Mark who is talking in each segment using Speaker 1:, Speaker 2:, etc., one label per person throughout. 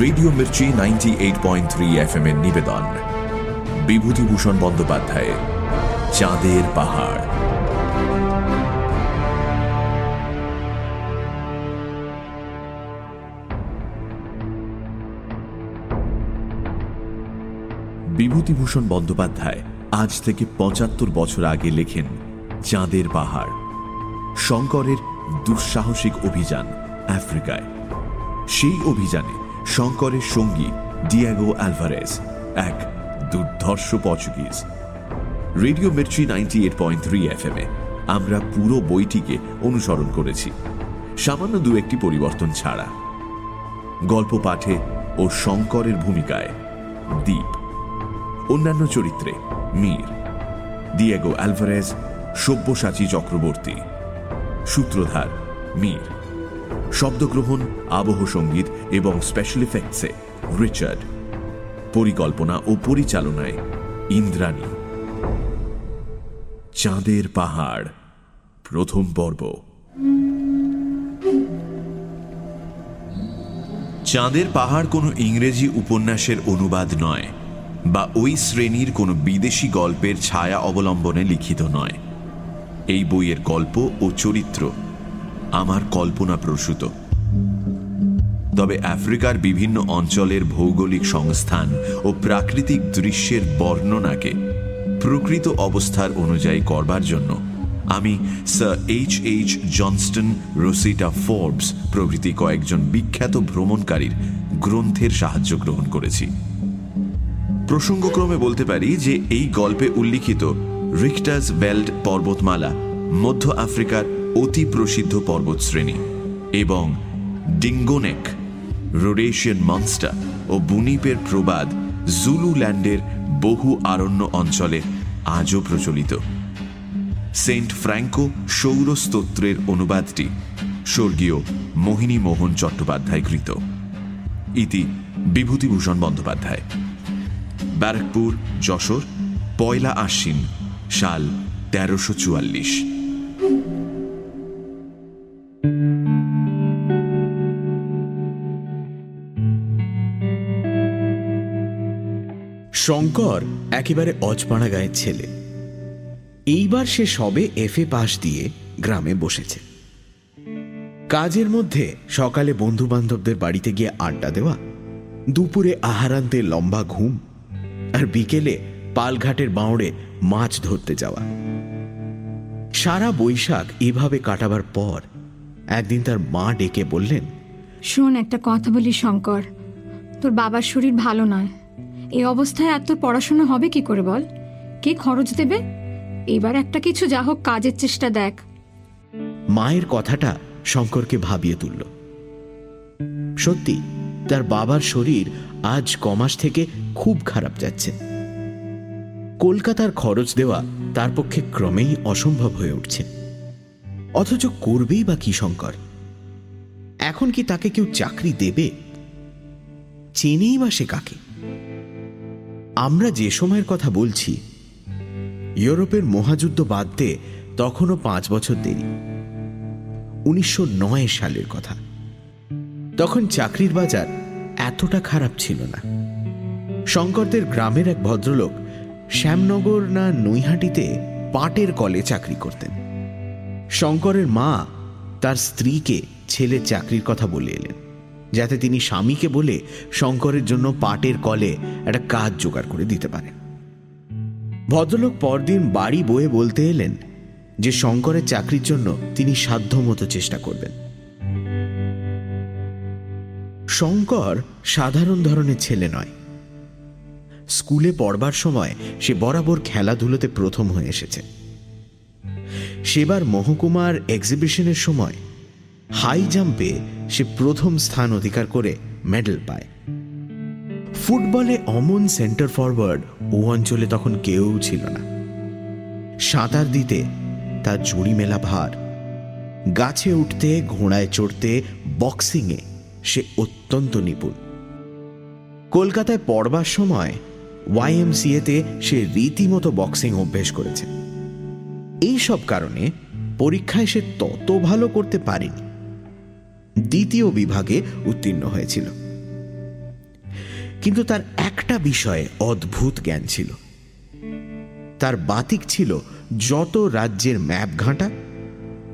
Speaker 1: Radio Mirchi ninety eight point three F M এর নিবেদন। বিভূতিভূষণ বন্দ্যোপাধ্যায়, চাঁদের পাহাড়। বিভূতিভূষণ বন্দ্যোপাধ্যায় আজ থেকে পঁচাত্তর বছর আগে লেখেন চাঁদের পাহাড়। শঙ্করের দুঃসাহসিক অভিযান আফ্রিকায়। সেই অভিযানে শঙ্করের সঙ্গী ডিয়াগো অ্যালভারেজ এক দুর্ধর্ষ Portuguese radio Mirchi ninety eight point three F M এ আমরা পুরো বইটিকে অনুসরণ করেছি। সামান্য দু একটি পরিবর্তন ছাড়া। গল্প পাঠে ও শঙ্করের ভূমিকায় দ্বীপ অন্যান্য চরিত্রে Mir. Diego Alvarez Sabyasachi Chakraborty. সূত্রধার মীর। শব্দগ্রহণ, আবহ সংগীত এবং স্পেশাল ইফেক্টসে রিচার্ড। পরিকল্পনা ও পরিচালনায় ইন্দ্রাণী। চাঁদের পাহাড়, প্রথম পর্ব। চাঁদের পাহাড় কোনো ইংরেজি উপন্যাসের অনুবাদ নয় বা ওই শ্রেণির কোনো বিদেশি গল্পের ছায়া অবলম্বনে লিখিত নয়। এই বইয়ের গল্প ও চরিত্র আমার কল্পনা প্রসূত। তবে আফ্রিকার বিভিন্ন অঞ্চলের ভৌগোলিক সংস্থান ও প্রাকৃতিক দৃশ্যের বর্ণনাকে প্রকৃত অবস্থার অনুযায়ী করবার জন্য আমি sir H H Johnston, Rosita Forbes প্রভৃতি কয়েকজন বিখ্যাত ভ্রমণকারীর গ্রন্থের সাহায্য গ্রহণ করেছি। প্রসঙ্গক্রমে বলতে পারি যে এই গল্পে উল্লিখিত রিক্টাস বেল্ট পর্বতমালা মধ্য আফ্রিকার অতি প্রসিদ্ধ পর্বতশ্রেণী এবং ডিঙ্গোনেক, রোডেশিয়ান মনস্টার ও বুনিপের প্রবাদ জুলু ল্যান্ডের বহু আরণ্য অঞ্চলে আজও প্রচলিত। সেন্ট ফ্র্যাঙ্কো সৌরস্তোত্রের অনুবাদটি স্বর্গীয় মোহিনী মোহন চট্টোপাধ্যায় কৃত ইতি বিভূতিভূষণ বন্দ্যোপাধ্যায়। ব্যারাকপুর, যশোর, পয়লা আশ্বিন, সাল তেরোশো চুয়াল্লিশ।
Speaker 2: শঙ্কর একেবারে অজপাড়া গায়ের ছেলে। এইবার সে সবে এফএ পাশ দিয়ে গ্রামে বসেছে। কাজের মধ্যে সকালে বন্ধু বান্ধবদের বাড়িতে গিয়ে আড্ডা দেওয়া, দুপুরে আহারান্তে লম্বা ঘুম, আর বিকেলে পালঘাটের বাঁড়ে মাছ ধরতে যাওয়া। সারা বৈশাখ এভাবে কাটাবার পর একদিন তার মা ডেকে বললেন,
Speaker 3: শোন একটা কথা বলি শঙ্কর, তোর বাবার শরীর ভালো নয়। এই অবস্থায় এত পড়াশোনা হবে কি করে বল? কে খরচ দেবে? এবার একটা কিছু যা হোক কাজের চেষ্টা দেখ।
Speaker 2: মায়ের কথাটা শঙ্করকে ভাবিয়ে তুলল। সত্যি, তার বাবার শরীর আজ কমাস থেকে খুব খারাপ যাচ্ছে। কলকাতার খরচ দেওয়া তার পক্ষে ক্রমেই অসম্ভব হয়ে উঠছে। অথচ করবেই বা কি শঙ্কর? এখন কি তাকে কেউ চাকরি দেবে? চেনেই বা সে কাকে? আমরা যে সময়ের কথা বলছি, ইউরোপের মহাযুদ্ধ বাদ দিয়ে তখনও পাঁচ বছর দেরি। উনিশশো নয় সালের কথা। তখন চাকরির বাজার এতটা খারাপ ছিল না। শঙ্করদের গ্রামের এক ভদ্রলোক শ্যামনগর না নৈহাটিতে পাটের কলে চাকরি করতেন। শঙ্করের মা তার স্ত্রীকে ছেলে চাকরির কথা বলে এলেন। যাতে তিনি স্বামীকে বলে শঙ্করের জন্য পাটের কলে একটা কাজ জোগাড় করে দিতে পারেন। ভদ্রলোক পরদিন বাড়ি বয়ে বলতে এলেন যে শঙ্করের চাকরির জন্য তিনি সাধ্যমতো চেষ্টা করবেন। শঙ্কর সাধারণ ধরনের ছেলে নয়। স্কুলে পড়বার সময় সে বরাবর খেলাধুলোতে প্রথম হয়ে এসেছে। সেবার মহকুমার এক্সিবিশনের সময় হাই জাম্পে সে প্রথম স্থান অধিকার করে মেডেল পায়। ফুটবলে অমন সেন্টার ফরওয়ার্ড ও অঞ্চলে তখন কেউ ছিল না। সাঁতার দিতে তার জুড়ি মেলা ভার। গাছে উঠতে, ঘোড়ায় চড়তে, বক্সিংয়ে সে অত্যন্ত নিপুণ। কলকাতায় পড়বার সময় ওয়াইএমসিএতে সে রীতিমতো বক্সিং অভ্যেস করেছে। এই সব কারণে পরীক্ষায় সে তত ভালো করতে পারেনি। দ্বিতীয় বিভাগে উত্তীর্ণ হয়েছিল। কিন্তু তার একটা বিষয়ে অদ্ভুত জ্ঞান ছিল। তার বাতিক ছিল যত রাজ্যের ম্যাপ ঘাঁটা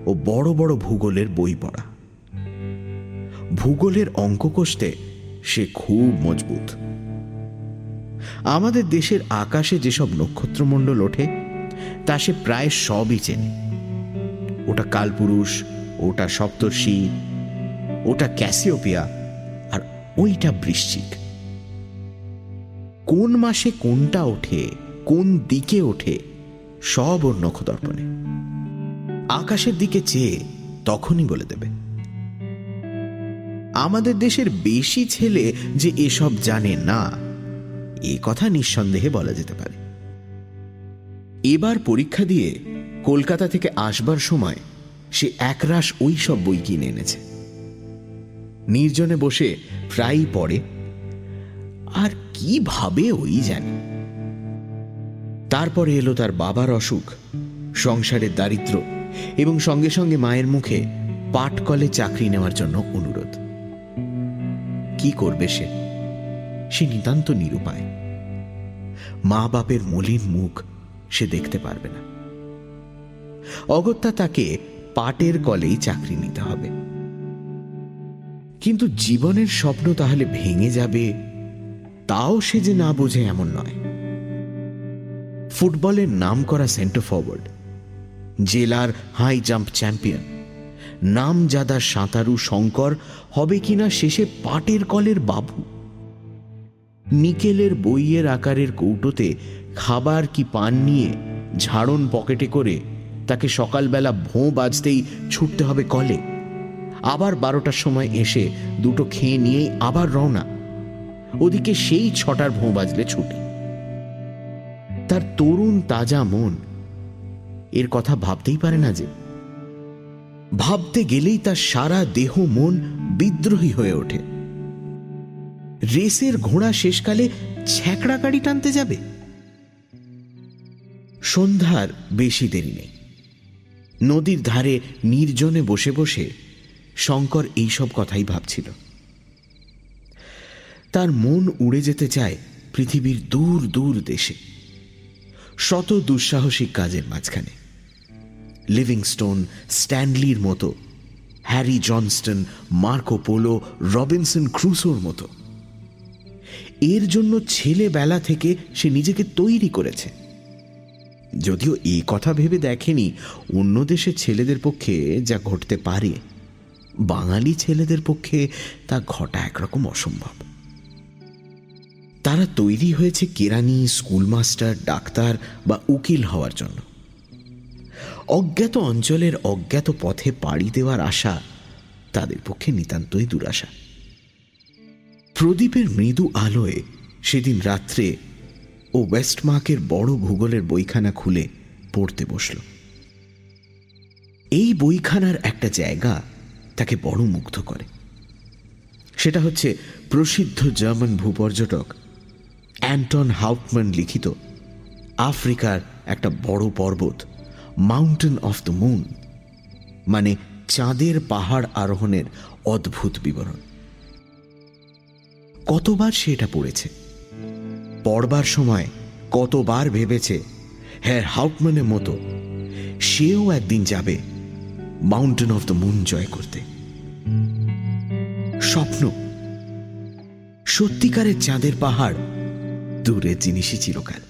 Speaker 2: ও বড় বড় ভূগোলের বই পড়া। ভূগোলের অঙ্ক কষতে সে খুব মজবুত। আমাদের দেশের আকাশে যেসব নক্ষত্রমণ্ডল ওঠে, তা সে প্রায় সবই চেনে। ওটা কালপুরুষ, ওটা সপ্তর্ষি ওটা ক্যাসিওপিয়া আর ওইটা বৃশ্চিক। কোন মাসে কোনটা ওঠে, কোন দিকে ওঠে, সব ওর নখদর্পণে। আকাশের দিকে চেয়ে তখনই বলে দেবে। আমাদের দেশের বেশি ছেলে যে এসব জানে না, এ কথা নিঃসন্দেহে বলা যেতে পারে। এবার পরীক্ষা দিয়ে কলকাতা থেকে আসবার সময় সে একরাশ ওই সব বই কিনে এনেছে। নির্জনে বসে প্রায়ই পড়ে। আর কি ভাবে ওই জানি তারপরে এলো তার বাবার অসুখ, সংসারের দারিদ্র এবং সঙ্গে সঙ্গে মায়ের মুখে পাটকলে চাকরি নেওয়ার জন্য অনুরোধ। কি করবে সে? সে নিতান্ত নিরুপায়। মা বাপের মলিন মুখ সে দেখতে পারবে না। অগত্যা তাকে পাটের কলেই চাকরি নিতে হবে। কিন্তু জীবনের স্বপ্ন তাহলে ভেঙে যাবে, তাও সে যে না বোঝে এমন নয়। ফুটবলের নাম করা সেন্টার ফরওয়ার্ড, জেলার হাই জাম্প চ্যাম্পিয়ন, নামজাদা সাঁতারু শঙ্কর হবে কিনা শেষে পাটের কলের বাবু। নিকেলের বইয়ের আকারের কৌটোতে খাবার কি পান নিয়ে ঝাড়ন পকেটে করে তাকে সকালবেলা ভোঁ বাজতেই ছুটতে হবে কলে। আবার বারোটার সময় এসে দুটো খেয়ে নিয়েই আবার রওনা। ওদিকে সেই ছটার ভোঁ বাজলে ছুটি। তার তরুণ তাজা মন এর কথা ভাবতেই পারে না যে। ভাবতে গেলেই তার সারা দেহ মন বিদ্রোহী হয়ে ওঠে। রেসের ঘোড়া শেষকালে ছ্যাঁকড়া গাড়ি টানতে যাবে? সন্ধ্যার বেশি দেরি নেই। নদীর ধারে নির্জনে বসে বসে শঙ্কর এইসব কথাই ভাবছিল। তার মন উড়ে যেতে চায় পৃথিবীর দূর দূর দেশে। শত দুঃসাহসিক কাজের মাঝখানে। লিভিংস্টোন, স্ট্যানলির মতো, Harry Johnston, Marco Polo, Robinson ক্রুসোর মতো। এর জন্য ছেলেবেলা থেকে সে নিজেকে তৈরি করেছে। যদিও এই কথা ভেবে দেখেনি, অন্য দেশের ছেলেদের পক্ষে যা ঘটতে পারে। বাঙালি ছেলেদের পক্ষে তা ঘটা একরকম অসম্ভব। তারা তৈরি হয়েছে কেরানি, স্কুলমাস্টার, ডাক্তার বা উকিল হওয়ার জন্য। অজ্ঞাত অঞ্চলের অজ্ঞাত পথে পাড়ি দেওয়ার আশা তাদের পক্ষে নিতান্তই দুরাশা। প্রদীপের মৃদু আলোয় সেদিন রাত্রে ও ওয়েস্টমার্কের বড় ভূগোলের বইখানা খুলে পড়তে বসল। এই বইখানার একটা জায়গা তাকে বড় মুগ্ধ করে। সেটা হচ্ছে প্রসিদ্ধ জার্মান ভূপর্যটক অ্যান্টন হাউটম্যান লিখিত আফ্রিকার একটা বড় পর্বত মাউন্টেন অফ দ্য মুন মানে চাঁদের পাহাড় আরোহণের অদ্ভুত বিবরণ। কতবার সে এটা পড়েছে? পড়বার সময় কতবার ভেবেছে হ্যাঁ হাউটম্যানের মতো, সেও একদিন যাবে মাউন্টেন অফ দ্য মুন জয় করতে। স্বপ্ন। সত্যিকারের চাঁদের পাহাড় দূরের জিনিসই চিরকাল।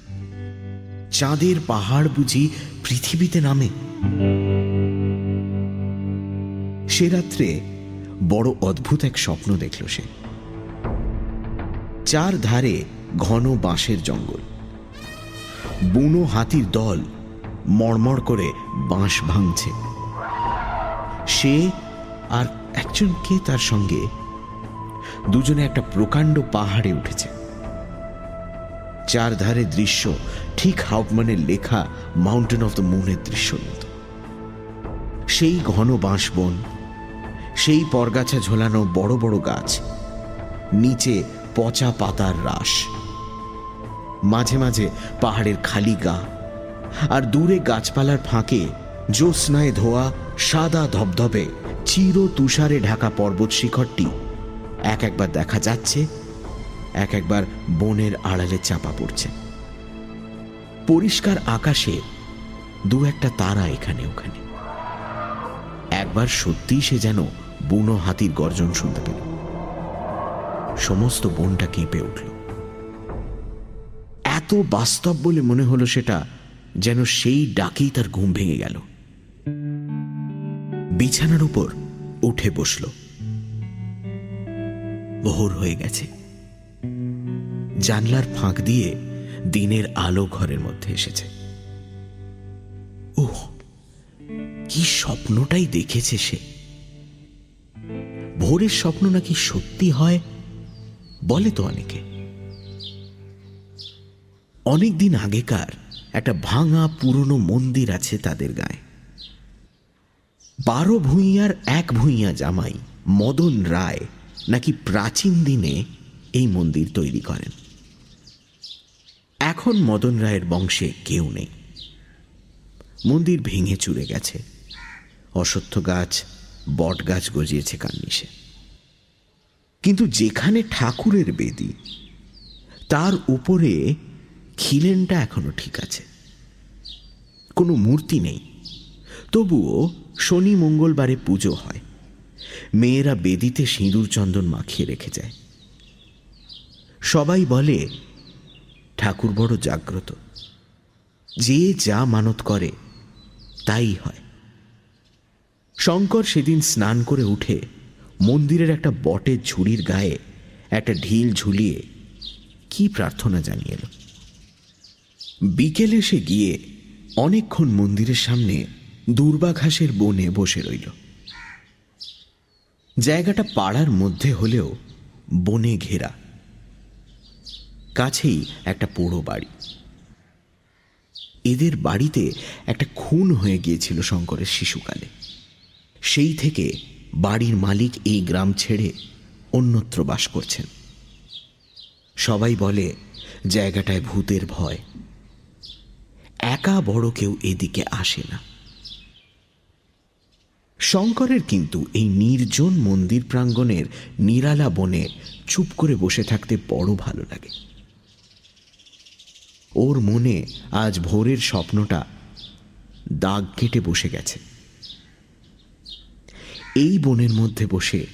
Speaker 2: চাঁদের পাহাড় বুঝি পৃথিবীতে নামে। সে রাত্রে বড় অদ্ভুত এক স্বপ্ন দেখল সে। চার ধারে ঘন বাঁশের জঙ্গল। বুনো হাতির দল মড়মড় করে বাঁশ ভাঙছে। সে আর একজন কে তার সঙ্গে? দুজনে একটা প্রকাণ্ড পাহাড়ে উঠেছে। চারধারে দৃশ্য ঠিক হাউকমানের লেখা মাউন্টেন অফ দ্য মুনের দৃশ্যর মতো। সেই ঘন বাঁশবন, সেই পরগাছা ঝোলানো বড় বড় গাছ, নিচে পচা পাতার রাস মাঝে মাঝে পাহাড়ের খালি গা, আর দূরে গাছপালার ফাঁকে জ্যোৎস্নায় ধোয়া সাদা ধবধবে চির তুষারে ঢাকা পর্বত শিখরটি। এক একবার দেখা যাচ্ছে, এক একবার বনের আড়ালে চাপা পড়ছে। পরিষ্কার আকাশে দু একটা তারা এখানে ওখানে। একবার সত্যি সে যেন বুনো হাতির গর্জন শুনতে পেল। সমস্ত বনটা কেঁপে উঠল। এত বাস্তব বলে মনে হলো সেটা যেন সেই ডাকেই তার ঘুম ভেঙে গেল। বিছানার উপর উঠে বসল। ভোর হয়ে গেছে। জানলার ফাঁক দিয়ে দিনের আলো ঘরের মধ্যে এসেছে। ও কি স্বপ্নটাই দেখেছে সে। ভোরের স্বপ্ন নাকি সত্যি হয়, বলে তো অনেকে। অনেকদিন আগেকার একটা ভাঙা পুরনো মন্দির আছে তাদের গায়ে। বারো ভূঁইয়ার এক ভূঁইয়া জামাই, মদন রায়, নাকি প্রাচীন দিনে এই মন্দির তৈরি করেন? এখন মদন রায়ের বংশে কেউ নেই। মন্দির ভেঙে চুরে গেছে। অশ্বত্থ গাছ, বট গাছ গজিয়েছে কার্নিশে কিন্তু যেখানে ঠাকুরের বেদি, তার উপরে খিলেনটা এখনও ঠিক আছে। কোনো মূর্তি নেই। তবুও শনি মঙ্গলবারে পুজো হয়। মেয়েরা বেদিতে সিঁদুর চন্দন মাখিয়ে রেখে যায়। সবাই বলে, ঠাকুর বড় জাগ্রত। যে যা মানত করে, তাই হয়। শঙ্কর সেদিন স্নান করে উঠে মন্দিরের একটা বটের ঝুড়ির গায়ে একটা ঢিল ঝুলিয়ে কি প্রার্থনা জানিয়ে এলো। বিকেলে সে গিয়ে অনেকক্ষণ মন্দিরের সামনে দুর্বাঘাসের বনে বসে রইল। জায়গাটা পাড়ার মধ্যে হলেও বনে ঘেরা। কাছেই একটা পোড়ো বাড়ি। এদের বাড়িতে একটা খুন হয়ে গিয়েছিল শঙ্করের শিশুকালে। সেই থেকে বাড়ির মালিক এই গ্রাম ছেড়ে অন্যত্র বাস করছেন। সবাই বলে, জায়গাটায় ভূতের ভয়। একা বড় কেউ এদিকে আসে না। শঙ্করের কিন্তু এই নির্জন মন্দির প্রাঙ্গণের নিরালা বনে চুপ করে বসে থাকতে বড় ভালো লাগে। ওর মনে আজ ভোরের স্বপ্নটা দাগ কেটে বসে গেছে। এই বনের মধ্যে বসে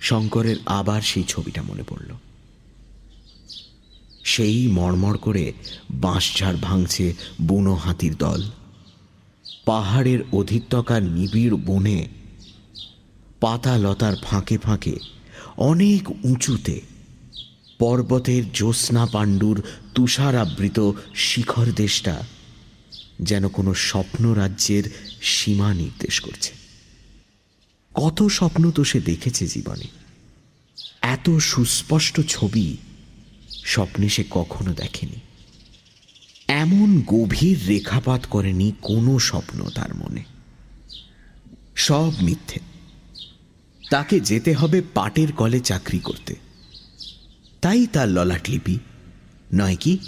Speaker 2: শঙ্করের আবার সেই ছবিটা মনে পড়ল। সেই মড়মড় করে বাঁশঝাড় ভাঙছে বুনো হাতির দল। পাহাড়ের অধিত্যকার নিবিড় বনে পাতা লতার ফাঁকে ফাঁকে, অনেক উঁচুতে, পর্বতের জ্যোৎস্না পাণ্ডুর তুষারাবৃত শিখর দেশটা যেন কোনো স্বপ্ন রাজ্যের সীমা নির্দেশ করছে। কত স্বপ্ন তো সে দেখেছে জীবনে। এত সুস্পষ্ট ছবি স্বপ্নে সে কখনো দেখেনি। এমন গভীর রেখাপাত করেনি কোনো স্বপ্ন তার মনে। সব মিথ্যে। তাকে যেতে হবে পাটের কলে চাকরি করতে। তাই তার ললাটলিপি নয় কি?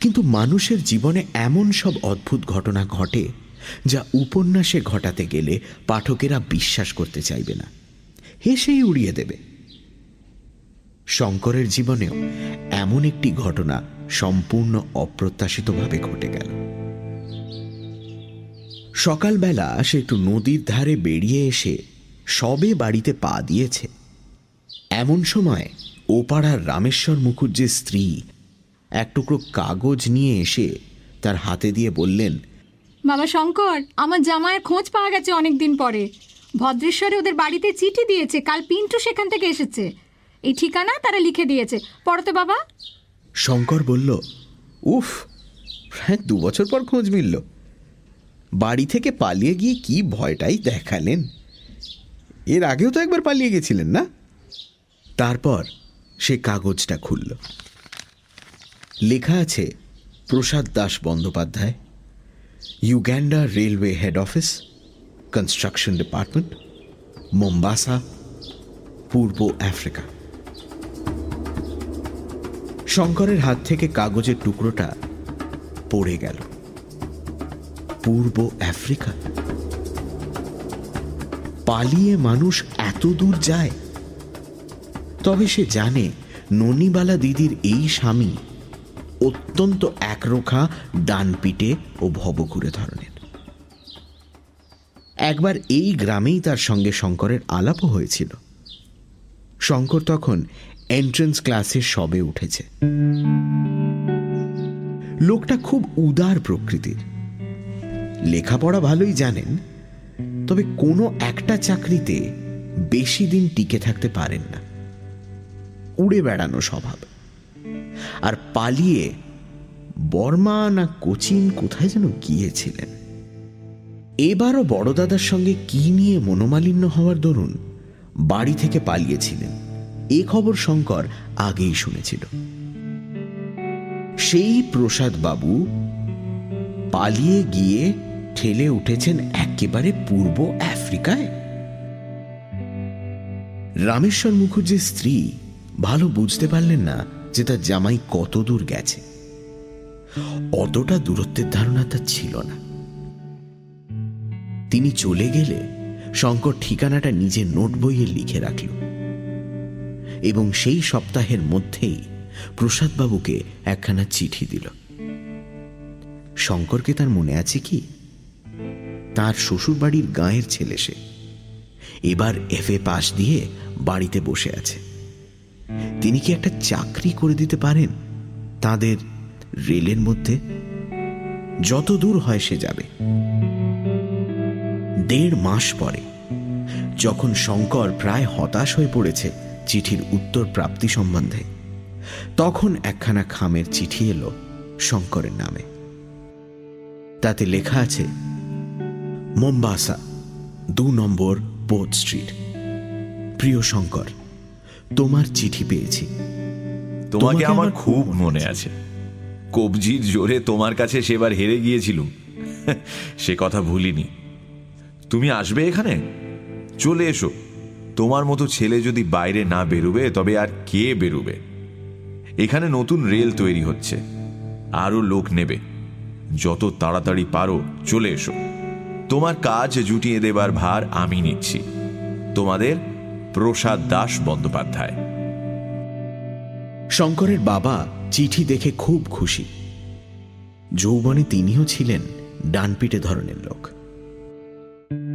Speaker 2: কিন্তু মানুষের জীবনে এমন সব অদ্ভুত ঘটনা ঘটে যা উপন্যাসে ঘটাতে গেলে পাঠকেরা বিশ্বাস করতে চাইবে না। হেসেই উড়িয়ে দেবে। শঙ্করের জীবনেও এমন একটি ঘটনা সম্পূর্ণ অপ্রত্যাশিতভাবে ঘটে গেল। সকালবেলা সে একটু নদীর ধারে বেরিয়ে এসে সবে বাড়িতে পা দিয়েছে। এমন সময় ওপাড়ার রামেশ্বর মুখুজ্জের স্ত্রী এক টুকরো কাগজ নিয়ে এসে তার হাতে দিয়ে বললেন,
Speaker 3: বাবা শঙ্কর, আমার জামায়ের খোঁজ পাওয়া গেছে অনেক দিন পরে। ভদ্রেশ্বরে ওদের বাড়িতে চিঠি দিয়েছে, কাল পিন্টু সেখান থেকে এসেছে। এই ঠিকানা তারা লিখে দিয়েছে। পড়তো বাবা।
Speaker 2: শঙ্কর বলল, উফ প্রায় দু বছর পর খোঁজ মিলল। বাড়ি থেকে পালিয়ে গিয়ে কি ভয়টাই দেখালেন? এর আগেও তো একবার পালিয়ে গেছিলেন না? তারপর সে কাগজটা খুলল। লেখা আছে, Prasad Das Bandyopadhyay Uganda railway head office, construction department, Mombasa, পূর্ব আফ্রিকা। শঙ্করের হাত থেকে কাগজের টুকরোটা পড়ে গেল। পূর্ব আফ্রিকা। পালিয়ে মানুষ এত দূর যায়। তবে সে জানে ননিবালা দিদির এই স্বামী অত্যন্ত একরোখা ডান ডানপিটে ও ভবঘুরে ধরনের। একবার এই গ্রামেই তার সঙ্গে শঙ্করের আলাপও হয়েছিল। শঙ্কর তখন এন্ট্রেন্স ক্লাসে সবে উঠেছে। লোকটা খুব উদার প্রকৃতির। লেখাপড়া ভালোই জানেন, তবে কোনো একটা চাকরিতে বেশি দিন টিকে থাকতে পারেন না। উড়ে বেড়ানো স্বভাব। আর পালিয়ে বর্মা না কোচিন কোথায় যেন গিয়েছিলেন। এবারও বড় দাদার সঙ্গে কি নিয়ে মনোমালিন্য হওয়ার দরুন বাড়ি থেকে পালিয়েছিলেন। এ খবর শঙ্কর আগেই শুনেছিল। সেই প্রসাদ বাবু পালিয়ে গিয়ে ঠেলে উঠেছেন একেবারে পূর্ব আফ্রিকায়। রামেশ্বর মুখুজ্জির স্ত্রী ভালো বুঝতে পারলেন না যে তার জামাই কত দূর গেছে। অতটা দূরত্বের ধারণা তার ছিল না। তিনি চলে গেলে শঙ্কর ঠিকানাটা নিজের নোট বইয়ে লিখে রাখল। এবং সেই সপ্তাহের মধ্যেই প্রসাদবাবুকে একখানা চিঠি দিল। শঙ্করকে তার মনে আছে কি? তার শ্বশুরবাড়ির গাঁয়ের ছেলে সে। এবার এফ এ পাশ দিয়ে বাড়িতে বসে আছে। তিনি কি একটা চাকরি করে দিতে পারেন? তাদের রেলের মধ্যে? যত দূর হয় সে যাবে। দেড় মাস পরে, যখন শঙ্কর প্রায় হতাশ হয়ে পড়েছে চিঠির উত্তর প্রাপ্তি সম্বন্ধে। তখন একখানা খামের চিঠি এলো শঙ্করের নামে। তাতে লেখা আছে মোম্বাসা দু নম্বর পোর্ট স্ট্রিট। প্রিয় শঙ্কর তোমার চিঠি পেয়েছি।
Speaker 1: তোমাকে আমার খুব মনে আছে। কবজির জোরে তোমার কাছে সেবার হেরে গিয়েছিলুম। সে কথা ভুলিনি। তুমি আসবে এখানে? চলে এসো। তোমার মতো ছেলে যদি বাইরে না বেরুবে, তবে আর কে বেরুবে? এখানে নতুন রেল তৈরি হচ্ছে। আরও লোক নেবে। যত তাড়াতাড়ি পারো, চলে এসো। তোমার কাজ জুটিয়ে দেবার ভার আমি নিচ্ছি। তোমাদের প্রসাদ দাস বন্দ্যোপাধ্যায়।
Speaker 2: শঙ্করের বাবা চিঠি দেখে খুব খুশি। যৌবনে তিনিও ছিলেন ডানপিটে ধরনের লোক।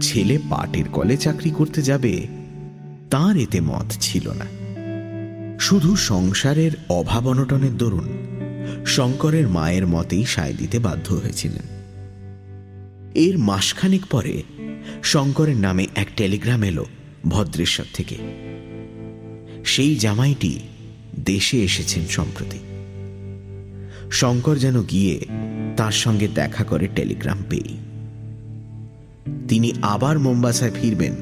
Speaker 2: ছেলে পাটের কলে চাকরি করতে যাবে তার এতে মত ছিল না। শুধু সংসারের অভাব অনটনের দরুন শঙ্করের মায়ের মতেই সায় দিতে বাধ্য হয়েছিলেন। এর মাসখানেক পরে শঙ্করের নামে এক টেলিগ্রাম এলো ভদ্রেশ্বর থেকে। সেই জামাইটি দেশে এসেছেন সম্প্রতি। শঙ্কর যেন গিয়ে তার সঙ্গে দেখা করে টেলিগ্রাম পেয়েই। তিনি আবার মোম্বাসায় ফিরবেন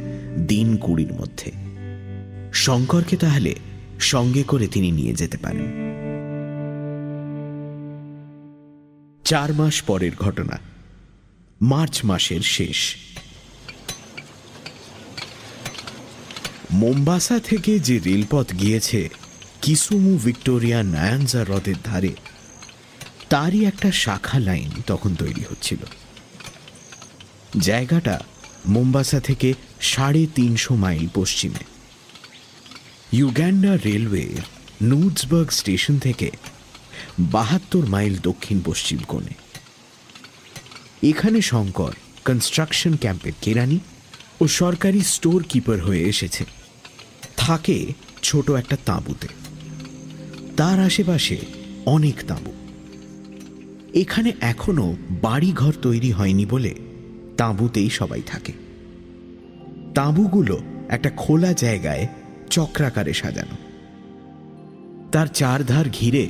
Speaker 2: দিন কুড়ির মধ্যে। শঙ্করকে তাহলে সঙ্গে করে তিনি নিয়ে যেতে পারেন। চার মাস পরের ঘটনা। মার্চ মাসের শেষ। মোম্বাসা থেকে যে রেলপথ গিয়েছে, কিসুমু ভিক্টোরিয়া নায়ানজা হ্রদের ধারে, তারই একটা শাখা লাইন তখন তৈরি হচ্ছিল। জায়গাটা মোম্বাসা থেকে সাড়ে তিনশো মাইল পশ্চিমে। ইউগ্যান্ডা রেলওয়ে নুডসবার্গ স্টেশন থেকে বাহাত্তর মাইল দক্ষিণ পশ্চিম কোণে। এখানে শঙ্কর কনস্ট্রাকশন ক্যাম্পের কেরানি ও সরকারি স্টোর কিপার হয়ে এসেছে। থাকে ছোট একটা তাঁবুতে। তার আশেপাশে অনেক তাঁবু। এখানে এখনও বাড়িঘর তৈরি হয়নি বলে তাঁবুতেই সবাই থাকে। তাঁবুগুলো একটা খোলা জায়গায় চক্রাকারে সাজানো। তার চারধার ঘিরে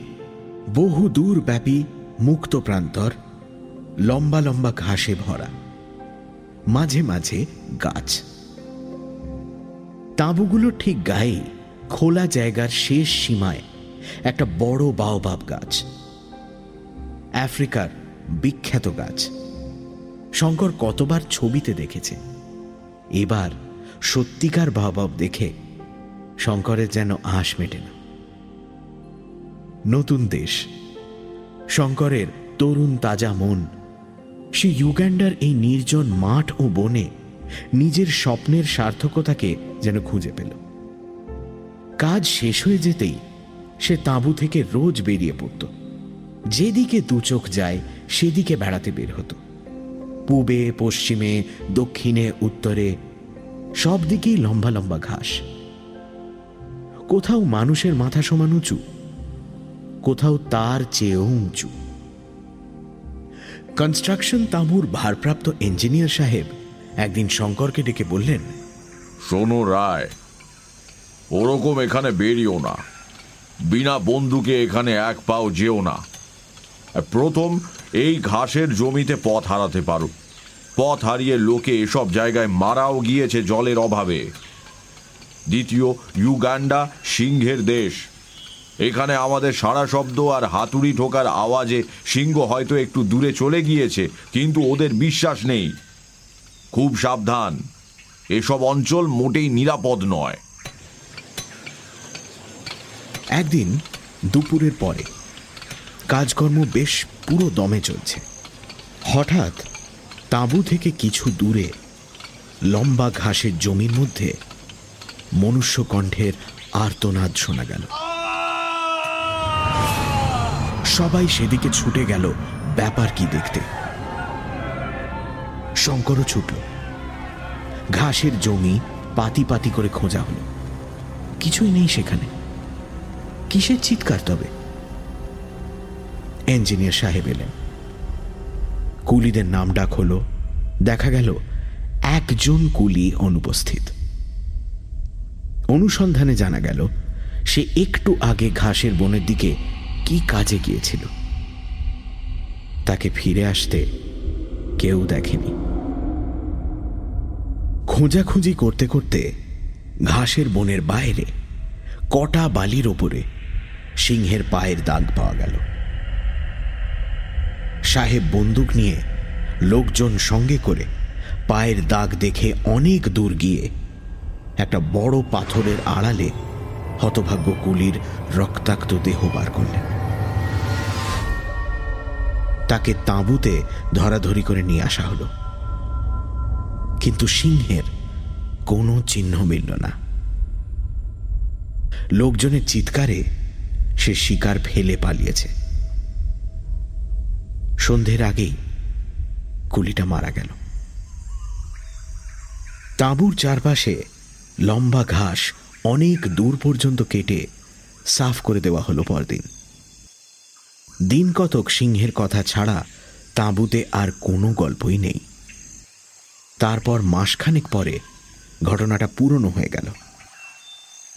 Speaker 2: বহু দূর ব্যাপী মুক্ত প্রান্তর লম্বা লম্বা ঘাসে ভরা, মাঝে মাঝে গাছ। তাঁবুগুলোর ঠিক গায়ে খোলা জায়গার শেষ সীমায় একটা বড় বাওবাব গাছ। আফ্রিকার বিখ্যাত গাছ। শঙ্কর কতবার ছবিতে দেখেছে। এবার সত্যিকার বাওবাব দেখে শঙ্করের যেন আঁশ মেটে না। নতুন দেশ। শঙ্করের তরুণ তাজা মন। সে ইউগ্যান্ডার এই নির্জন মাঠ ও বনে নিজের স্বপ্নের সার্থকতাকে যেন খুঁজে পেল। কাজ শেষ হয়ে যেতেই সে তাঁবু থেকে রোজ বেরিয়ে পড়ত। যেদিকে দু চোখ যায়, সেদিকে বেড়াতে বের হতো। পূবে, পশ্চিমে, দক্ষিণে, উত্তরে সব দিকেই লম্বা লম্বা ঘাস। কোথাও মানুষের মাথা সমান উঁচু, কোথাও তার চেয়েও উঁচু। কনস্ট্রাকশন তাঁবুর ভারপ্রাপ্ত ইঞ্জিনিয়ার সাহেব একদিন শঙ্করকে ডেকে বললেন,
Speaker 4: শোনো রায়, ওরকম এখানে বেরিও না। বিনা বন্ধুকে এখানে এক পাও যেও না। প্রথম এই ঘাসের জমিতে পথ হারাতে পারো। পথ হারিয়ে লোকে এসব জায়গায় মারাও গিয়েছে জলের অভাবে। দ্বিতীয় ইউগান্ডা সিংহের দেশ। এখানে আমাদের সারা শব্দ আর হাতুড়ি ঠোকার আওয়াজে সিংহ হয়তো একটু দূরে চলে গিয়েছে, কিন্তু ওদের বিশ্বাস নেই। খুব সাবধান। এসব অঞ্চল মোটেই নিরাপদ নয়।
Speaker 2: একদিন দুপুরের পরে কাজকর্ম বেশ পুরো দমে চলছে। হঠাৎ তাঁবু থেকে কিছু দূরে লম্বা ঘাসের জমির মধ্যে মনুষ্য কণ্ঠের আর্তনাদ শোনা গেল। সবাই সেদিকে ছুটে গেল, ব্যাপার কি দেখতে। শঙ্করও ছুটল। ঘাসের জমি পাতি পাতি করে খোঁজা হলো। কিছুই নেই সেখানে। কিসের চিৎকার তবে? ইঞ্জিনিয়ার সাহেব এলেন। কুলিদের নাম ডাক হলো। দেখা গেল, একজন কুলি অনুপস্থিত। অনুসন্ধানে জানা গেল, সে একটু আগে ঘাসের বনের দিকে কি কাজে গিয়েছিল। তাকে ফিরে আসতে কেউ দেখেনি। খোঁজাখুঁজি করতে করতে ঘাসের বনের বাইরে কটা বালির ওপরে সিংহের পায়ের দাগ পাওয়া গেল। সাহেব বন্দুক নিয়ে লোকজন সঙ্গে করে পায়ের দাগ দেখে অনেক দূর গিয়ে একটা বড় পাথরের আড়ালে হতভাগ্য কুলির রক্তাক্ত দেহ বার করলেন। তাকে তাঁবুতে ধরাধরি করে নিয়ে আসা হলো। কিন্তু সিংহের কোনো চিহ্ন মিলল না। লোকজনের চিৎকারে সে শিকার ফেলে পালিয়েছে। সন্ধ্যের আগেই কুলিটা মারা গেল। তাঁবুর চারপাশে লম্বা ঘাস অনেক দূর পর্যন্ত কেটে সাফ করে দেওয়া হলো পরদিন। দিন কতক সিংহের কথা ছাড়া তাঁবুতে আর কোনো গল্পই নেই। তারপর মাসখানেক পরে ঘটনাটা পুরনো হয়ে গেল।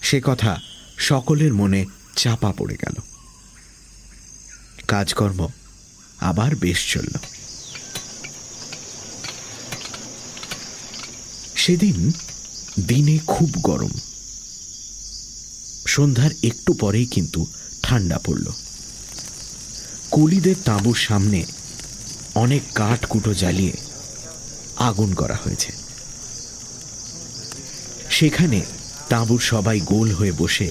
Speaker 2: সে কথা সকলের মনে চাপা পড়ে গেল। কাজকর্ম আবার বেশ চলল। সেদিন দিনে খুব গরম। সন্ধ্যার একটু পরেই কিন্তু ঠান্ডা পড়ল। কুলিদের তাঁবুর সামনে অনেক কাঠ কুটো জ্বালিয়ে আগুন করা হয়েছে। সেখানে তাঁবুর সবাই গোল হয়ে বসে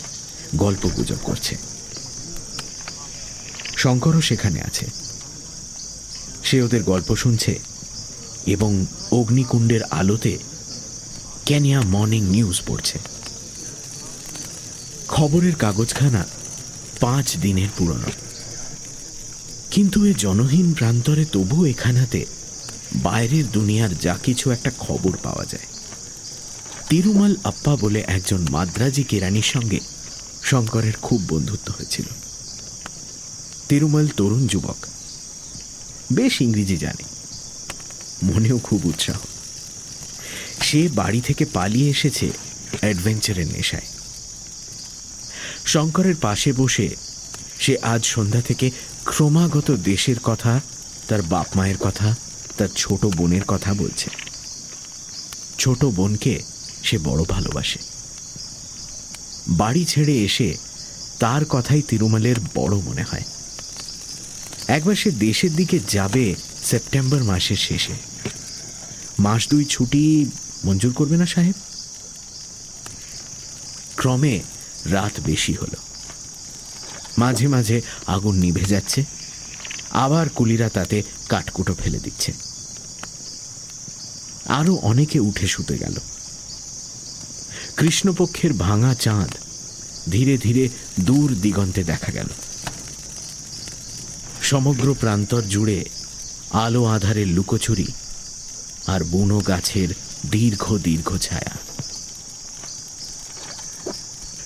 Speaker 2: গল্প গুজব করছে। শঙ্করও সেখানে আছে। সে ওদের গল্প শুনছে এবং অগ্নিকুণ্ডের আলোতে ক্যানিয়া মর্নিং নিউজ পড়ছে। খবরের কাগজখানা পাঁচ দিনের পুরনো। কিন্তু এ জনহীন প্রান্তরে তবু এখানাতে বাইরের দুনিয়ার যা কিছু একটা খবর পাওয়া যায়। তিরুমাল আপ্পা বলে একজন মাদ্রাজি কেরানির সঙ্গে শঙ্করের খুব বন্ধুত্ব হয়েছিল। তিরুমাল তরুণ যুবক। বেশ ইংরেজি জানে। মনেও খুব উৎসাহ। সে বাড়ি থেকে পালিয়ে এসেছে অ্যাডভেঞ্চারের নেশায়। শঙ্করের পাশে বসে সে আজ সন্ধ্যা থেকে ক্রমাগত দেশের কথা, তার বাপ মায়ের কথা, তার ছোট বোনের কথা বলছে। ছোট বোনকে সে বড় ভালোবাসে। বাড়ি ছেড়ে এসে তার কথাই তিরুমালের বড় মনে হয়। একবার সে দেশের দিকে যাবে সেপ্টেম্বর মাসের শেষে। মাস দুই ছুটি মঞ্জুর করবে না সাহেব? ক্রমে রাত বেশি হল। মাঝে মাঝে আগুন নিভে যাচ্ছে, আবার কুলিরা তাতে কাঠকুটো ফেলে দিচ্ছে। আরও অনেকে উঠে শুতে গেল। কৃষ্ণপক্ষের ভাঙা চাঁদ ধীরে ধীরে দূর দিগন্তে দেখা গেল। সমগ্র প্রান্তর জুড়ে আলো আধারের লুকোচুরি আর বুনো গাছের দীর্ঘ দীর্ঘ ছায়া।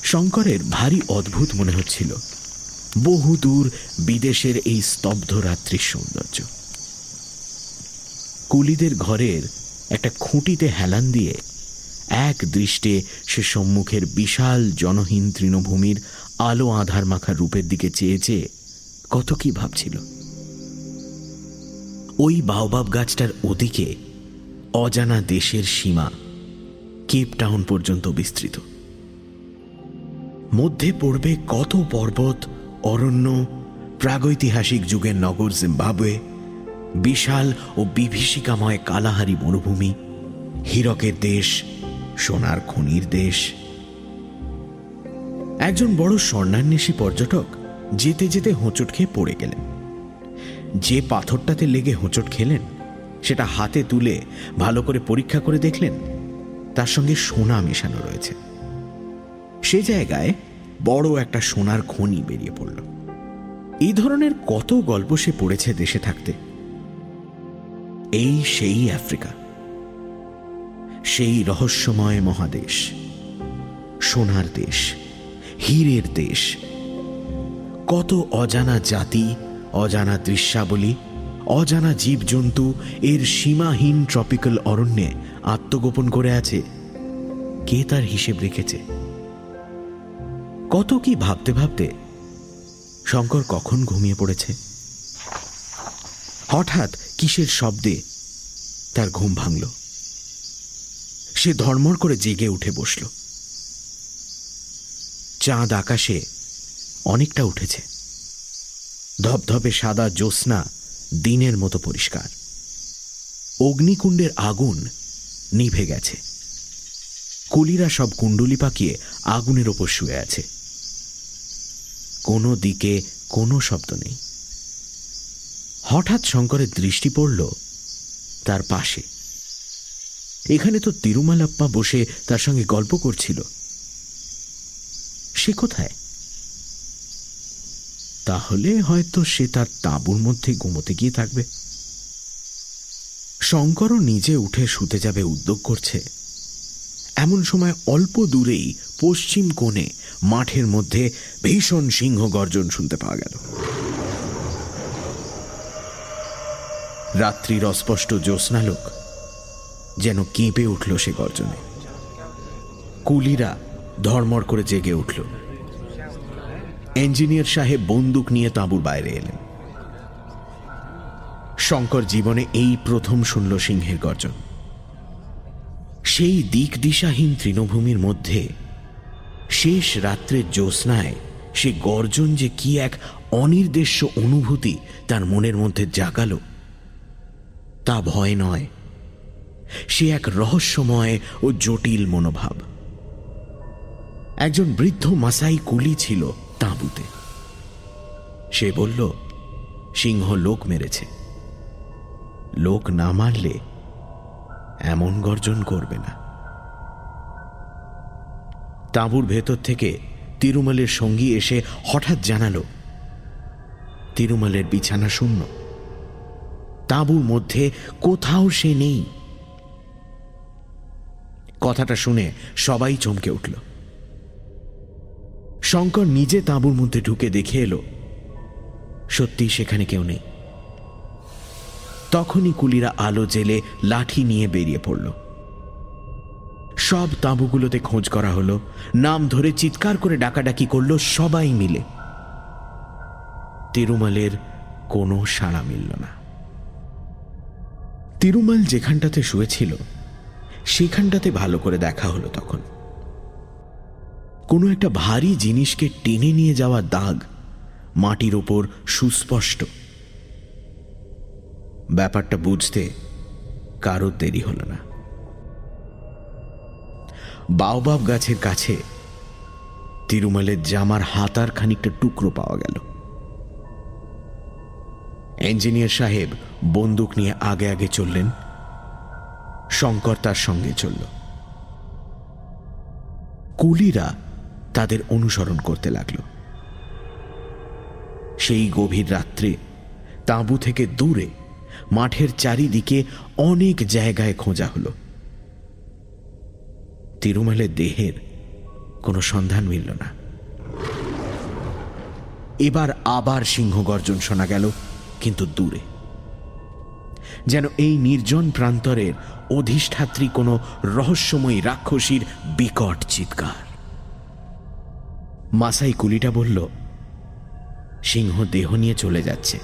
Speaker 2: শঙ্করের ভারী অদ্ভুত মনে হচ্ছিল। বহু দূর বিদেশের এই স্তব্ধ রাত্রির সৌন্দর্য। কুলিদের ঘরের একটা খুঁটিতে হেলান দিয়ে এক দৃষ্টে সে সম্মুখের বিশাল জনহীন তৃণভূমির আলো আধার মাখা রূপের দিকে চেয়ে চেয়ে কত কি ভাবছিল। ওই বাওবাব গাছটার ওদিকে অজানা দেশের সীমা কেপ টাউন পর্যন্ত বিস্তৃত। মধ্যে পড়বে কত পর্বত, অরণ্য, প্রাগৈতিহাসিক যুগের নগর জিম্বাবুয়ে, বিশাল ও বিভীষিকাময় কালাহারি মরুভূমি, হীরকের দেশ, সোনার খনির দেশ। একজন বড় স্বর্ণান্বেষী পর্যটক যেতে যেতে হোঁচট খেয়ে পড়ে গেলেন। যে পাথরটাতে লেগে হোঁচট খেলেন সেটা হাতে তুলে ভালো করে পরীক্ষা করে দেখলেন, তার সঙ্গে সোনা মেশানো রয়েছে। সে জায়গায় বড় একটা সোনার খনি বেরিয়ে পড়ল। এই ধরনের কত গল্প সে পড়েছে দেশে থাকতে? এই সেই আফ্রিকা। সেই রহস্যময় মহাদেশ। সোনার দেশ। হীরের দেশ। কত অজানা জাতি, অজানা দৃশ্যাবলী অজানা জীবজন্তু এর সীমাহীন ট্রপিক্যাল অরণ্যে আত্মগোপন করে আছে। কে তার হিসেব রেখেছে? কত কি ভাবতে ভাবতে শঙ্কর কখন ঘুমিয়ে পড়েছে? হঠাৎ কিসের শব্দে তার ঘুম ভাঙল? সে ধর্মর করে জেগে উঠে বসল। চাঁদ আকাশে অনেকটা উঠেছে। ধবধবে সাদা জ্যোৎস্না দিনের মতো পরিষ্কার। অগ্নিকুণ্ডের আগুন নিভে গেছে। কুলিরা সব কুণ্ডুলি পাকিয়ে আগুনের ওপর শুয়ে আছে। কোনো দিকে কোনো শব্দ নেই। হঠাৎ শঙ্করের দৃষ্টি পড়ল তার পাশে। এখানে তো তিরুমালাপ্পা বসে তার সঙ্গে গল্প করছিল। সে কোথায়? তাহলে হয়তো সে তার তাঁবুর মধ্যে ঘুমোতে গিয়ে থাকবে। শঙ্করও নিজে উঠে শুতে যাবে উদ্যোগ করছে। এমন সময় অল্প দূরেই পশ্চিম কোণে মাঠের মধ্যে ভীষণ সিংহ গর্জন শুনতে পাওয়া গেল। রাত্রির অস্পষ্ট জ্যোৎস্নালোক যেন কেঁপে উঠল সে গর্জনে। কুলিরা ধর্মর করে জেগে উঠল। ইঞ্জিনিয়ার সাহেব বন্দুক নিয়ে তাঁবুর বাইরে এলেন। শঙ্কর জীবনে এই প্রথম শুনল সিংহের গর্জন। সেই দিক দিশাহীন তৃণভূমির মধ্যে শেষ রাত্রের জ্যোৎস্নায় সে গর্জন যে কি এক অনির্দেশ্য অনুভূতি তার মনের মধ্যে জাগালো, তা ভয় নয়। সে এক রহস্যময় ও জটিল মনোভাব। একজন বৃদ্ধ মাসাই কুলি ছিল তাঁবুতে। সে বলল, সিংহ লোক মেরেছে। লোক না মারলে এমন গর্জন করবে না। তাঁবুর ভেতর থেকে তিরুমালের সঙ্গী এসে হঠাৎ জানালো, তিরুমালের বিছানা শূন্য। তাঁবুর মধ্যে কোথাও সে নেই। কথাটা শুনে সবাই চমকে উঠল। শঙ্কর নিজে তাঁবুর মধ্যে ঢুকে দেখে এলো, সত্যি সেখানে কেউ নেই। তখনই কুলিরা আলো জেলে লাঠি নিয়ে বেরিয়ে পড়ল। সব তাঁবুগুলোতে খোঁজ করা হলো, নাম ধরে চিৎকার করে ডাকাডাকি করল সবাই মিলে। তিরুমালের কোনো সাড়া মিলল না। তিরুমাল যেখানটাতে শুয়েছিল, সেখানটাতে ভালো করে দেখা হলো তখন। কোনো একটা ভারী জিনিসকে টেনে নিয়ে যাওয়া দাগ মাটির ওপর সুস্পষ্ট। ব্যাপারটা বুঝতে কারও দেরি হল না। বাওবাব গাছের কাছে তিরুমালের জামার হাতার খানিকটা টুকরো পাওয়া গেল। ইঞ্জিনিয়ার সাহেব বন্দুক নিয়ে আগে আগে চললেন, শঙ্কর তার সঙ্গে চলল। কুলিরা তাদের অনুসরণ করতে লাগল। সেই গভীর রাত্রে তাঁবু থেকে দূরে, মাঠের চারিদিকে অনেক জায়গায় খোঁজা হল। তিরুমালের দেহের কোনো সন্ধান মিলল না। এবার আবার সিংহ গর্জন শোনা গেল, কিন্তু দূরে। যেন এই নির্জন প্রান্তরের অধিষ্ঠাত্রী কোনো রহস্যময়ী রাক্ষসীর বিকট চিৎকার। মাসাই কুলিটা বলল, সিংহ দেহ নিয়ে চলে যাচ্ছে,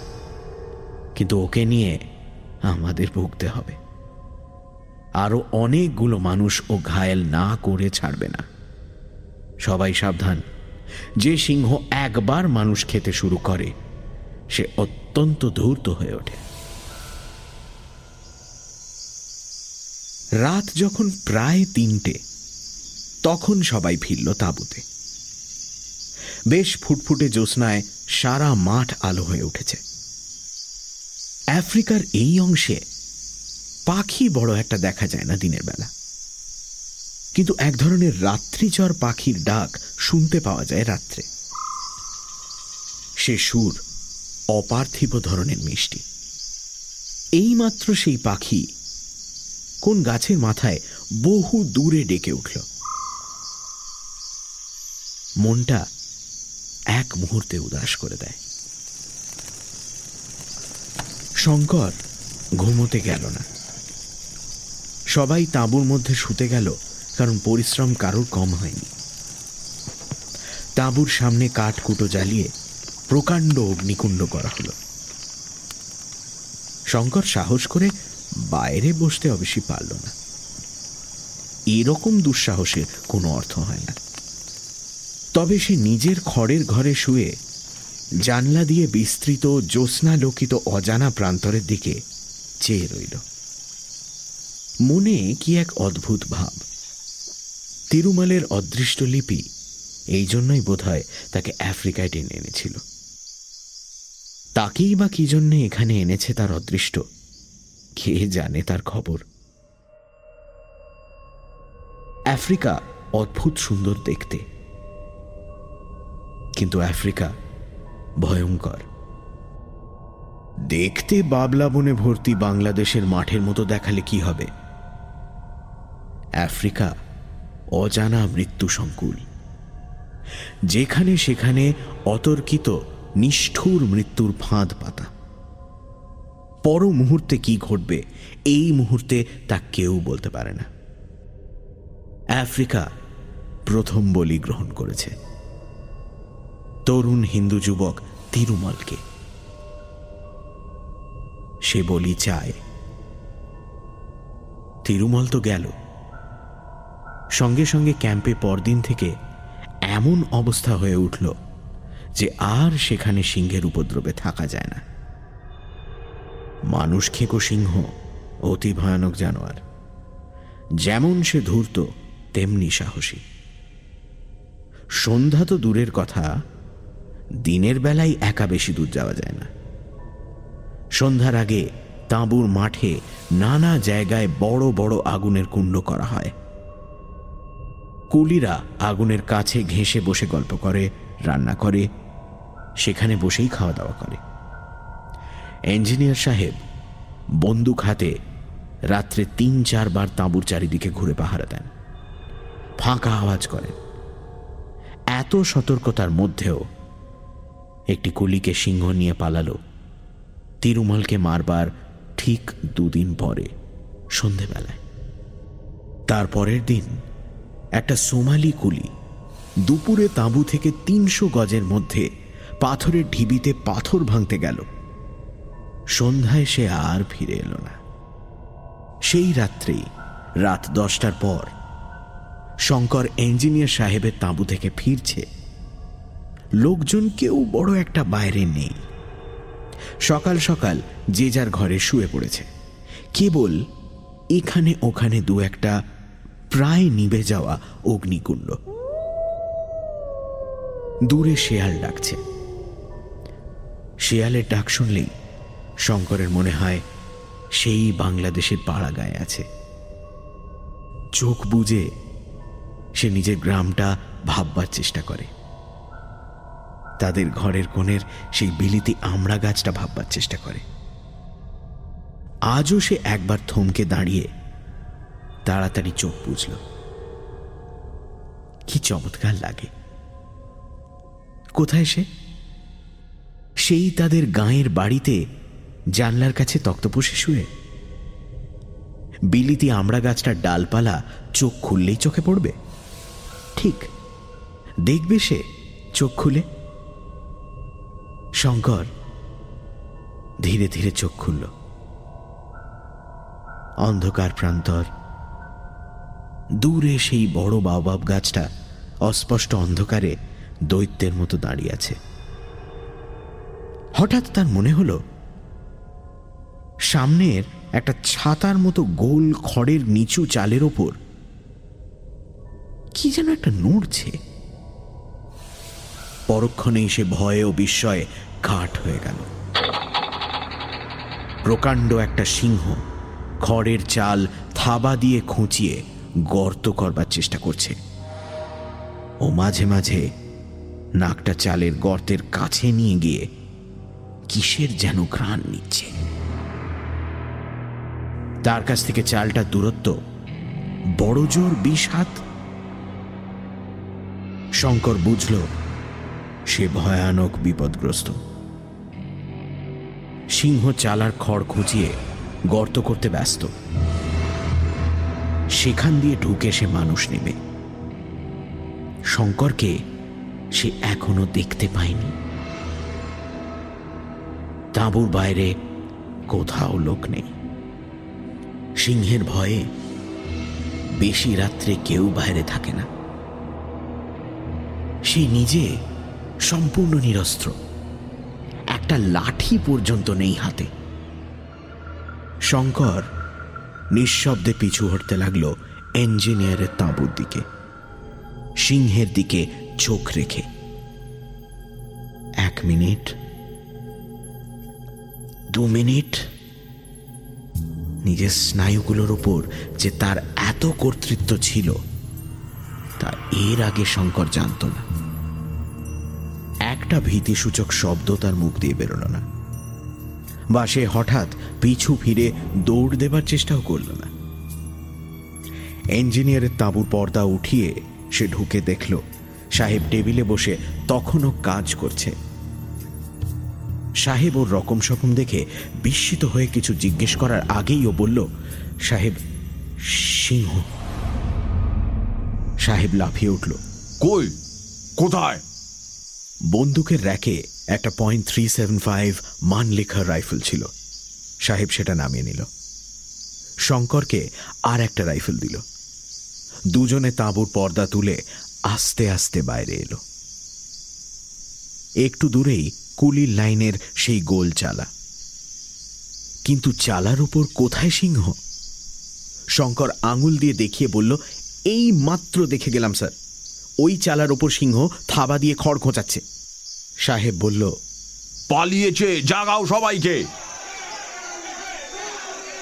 Speaker 2: কিন্তু ওকে নিয়ে আমাদের ভুগতে হবে। আরও অনেকগুলো মানুষ ও ঘায়েল না করে ছাড়বে না। সবাই সাবধান। যে সিংহ একবার মানুষ খেতে শুরু করে, সে অত্যন্ত ধূর্ত হয়ে ওঠে। রাত যখন প্রায় তিনটে, তখন সবাই ফিরল তাঁবুতে। বেশ ফুটফুটে জ্যোৎস্নায় সারা মাঠ আলো হয়ে উঠেছে। আফ্রিকার এই অংশে পাখি বড় একটা দেখা যায় না দিনের বেলা। কিন্তু এক ধরনের রাত্রিচর পাখির ডাক শুনতে পাওয়া যায় রাত্রে। সে সুর অপার্থিব ধরনের মিষ্টি। এইমাত্র সেই পাখি কোন গাছের মাথায় বহু দূরে ডেকে উঠল। মনটা এক মুহূর্তে উদাস করে দেয়। শঙ্কর ঘুমোতে গেল না। সবাই তাঁবুর মধ্যে শুতে গেল, কারণ পরিশ্রম কারোর কম হয়নি। তাঁবুর সামনে কাঠ কুটো জ্বালিয়ে প্রকাণ্ড অগ্নিকুণ্ড করা হলো। শঙ্কর সাহস করে বাইরে বসতে অবশ্যই পারল না। এরকম দুঃসাহসের কোনো অর্থ হয় না। তবে সে নিজের খড়ের ঘরে শুয়ে জানলা দিয়ে বিস্তৃত জ্যোৎস্নালোকিত অজানা প্রান্তরের দিকে চেয়ে রইল। মনে কি এক অদ্ভুত ভাব। তিরুমালের অদৃষ্ট লিপি এই জন্যই বোধহয় তাকে আফ্রিকায় টেনে এনেছিল। তাকেই বা কি জন্যে এখানে এনেছে তার অদৃষ্ট, কে জানে তার খবর। আফ্রিকা অদ্ভুত সুন্দর দেখতে। কিন্তু আফ্রিকা ভয়ঙ্কর। দেখতে বাবলা বনে ভর্তি বাংলাদেশের মাঠের মতো দেখালে কি হবে? আফ্রিকা অজানা মৃত্যু সংকুল। যেখানে সেখানে অতর্কিত, নিষ্ঠুর মৃত্যুর ফাঁদ পাতা। পর মুহূর্তে কি ঘটবে, এই মুহূর্তে তা কেউ বলতে পারে না। আফ্রিকা প্রথম বলি গ্রহণ করেছে। তরুণ হিন্দু যুবক তিরুমলকে। সে বলি চায়, তিরুমল তো গেল। সঙ্গে সঙ্গে ক্যাম্পে পরদিন থেকে এমন অবস্থা হয়ে উঠল যে আর সেখানে সিংহের উপদ্রবে থাকা যায় না। মানুষ খেকো সিংহ, অতি ভয়ানক জানোয়ার। যেমন সে ধূর্ত, তেমনি সাহসী। সন্ধ্যা তো দূরের কথা দিনের বেলায় একা বেশি দূর যাওয়া যায় না। সন্ধ্যার আগে তাঁবুর মাঠে নানা জায়গায় বড় বড় আগুনের কুণ্ড করা হয়। কুলিরা আগুনের কাছে ঘেঁষে বসে গল্প করে, রান্না করে, সেখানে বসেই খাওয়া দাওয়া করে। ইঞ্জিনিয়ার সাহেব বন্দুক হাতে রাত্রে তিন চারবার তাঁবুর চারিদিকে ঘুরে পাহারা দেন। ফাঁকা আওয়াজ করেন। এত সতর্কতার মধ্যেও একটি কুলিকে সিংহ নিয়ে পালালো। তিরুমালকে মারবার ঠিক দুদিন পরে, সন্ধেবেলায়। তারপরের দিন একটা সোমালি কুলি দুপুরে তাঁবু থেকে তিনশো গজের মধ্যে পাথরের ঢিবিতে পাথর ভাঙতে গেল। সন্ধ্যায় সে আর ফিরে এলো না। সেই রাত্রেই রাত দশটার পর, শঙ্কর ইঞ্জিনিয়ার সাহেবের তাঁবু থেকে ফিরছে লোকজন কেউ বড় একটা বাইরে নেই। সকাল সকাল যে যার ঘরে শুয়ে পড়েছে। কেবল এখানে ওখানে দু একটা প্রায় নিভে যাওয়া অগ্নিকুণ্ড। দূরে শেয়াল ডাকছে। শেয়ালের ডাক শুনলেই শঙ্করের মনে হয় সেই বাংলাদেশের পাড়া গায়ে আছে। চোখ বুঝে সে নিজের গ্রামটা ভাববার চেষ্টা করে। তাদের ঘরের কোণের সেই বিলিতি আমড়া গাছটা ভাববার চেষ্টা করে। আজও সে একবার থমকে দাঁড়িয়ে তাড়াতাড়ি চোখ বুঝল। কি চমৎকার লাগে। কোথায় সে? সেই তাদের গাঁয়ের বাড়িতে, জানলার কাছে তক্তপোষে শুয়ে। বিলিতি আমড়া গাছটার ডালপালা চোখ খুললেই চোখে পড়বে। ঠিক, দেখবে সে চোখ খুলে। শঙ্কর ধীরে ধীরে চোখ খুলল। অন্ধকার প্রান্তর। দূরে সেই বড় বাবাব গাছটা অস্পষ্ট অন্ধকারে দৈত্যের মতো দাঁড়িয়ে আছে। হঠাৎ তার মনে হলো, সামনের একটা ছাতার মতো গোল খড়ের নিচু চালের ওপর কি যেন একটা নড়ছে। পরক্ষণেই সে ভয়ে ও বিস্ময়ে কাঠ হয়ে গেল। প্রকাণ্ড একটা সিংহ খড়ের চাল থাবা দিয়ে খুঁচিয়ে গর্ত করবার চেষ্টা করছে। ও মাঝে মাঝে নাকটা চালের গর্তের কাছে নিয়ে গিয়ে কিসের যেন ঘ্রাণ নিচ্ছে। তার কাছ থেকে চালটার দূরত্ব বড় জোর বিষ হাত শঙ্কর বুঝল সে ভয়ানক বিপদগ্রস্ত। সিংহ চালার খড় খুঁচিয়ে গর্ত করতে ব্যস্ত। সেখান দিয়ে ঢুকে সে মানুষ নেবে শঙ্করকে সে এখনও দেখতে পায়নি। তাঁবুর বাইরে কোথাও লোক নেই। সিংহের ভয়ে বেশি রাত্রে কেউ বাইরে থাকে না। সে নিজে সম্পূর্ণ নিরস্ত্র। একটা লাঠি পর্যন্ত নেই হাতে। শঙ্কর নিঃশব্দে পিছু হটতে লাগল ইঞ্জিনিয়ারের তাঁবুর দিকে। সিংহের দিকে চোখ রেখে। এক মিনিট। দু মিনিট। নিজের স্নায়ুগুলোর উপর যে তার এত কর্তৃত্ব ছিল, তা এর আগে শঙ্কর জানত না। একটা ভীতিসূচক শব্দ তার মুখ দিয়ে বেরোল না। বা সে হঠাৎ পিছু ফিরে দৌড় দেবার চেষ্টাও করল না। ইঞ্জিনিয়ারের তাঁবুর পর্দা উঠিয়ে সে ঢুকে দেখল, সাহেব টেবিলে বসে তখনও কাজ করছে। সাহেব ওর রকম সকম দেখে বিস্মিত হয়ে কিছু জিজ্ঞেস করার আগেই ও বলল, সাহেব, সিংহ। সাহেব লাফিয়ে উঠল,
Speaker 4: কই? কোথায়?
Speaker 2: বন্দুকের র্যাকে একটা পয়েন্ট থ্রি মান লেখার রাইফেল ছিল। সাহেব সেটা নামিয়ে নিল। শঙ্করকে আর একটা রাইফেল দিল। দুজনে তাঁবুর পর্দা তুলে আস্তে আস্তে বাইরে এলো। একটু দূরেই কুলির লাইনের সেই গোল চালা। কিন্তু চালার উপর কোথায় সিংহ? শঙ্কর আঙুল দিয়ে দেখিয়ে বলল, এই মাত্র দেখে গেলাম, স্যার। ওই চালার ওপর সিংহ থাবা দিয়ে খড় খোঁচাচ্ছে। সাহেব বলল
Speaker 4: পালিয়েছে জাগাও সবাইকে।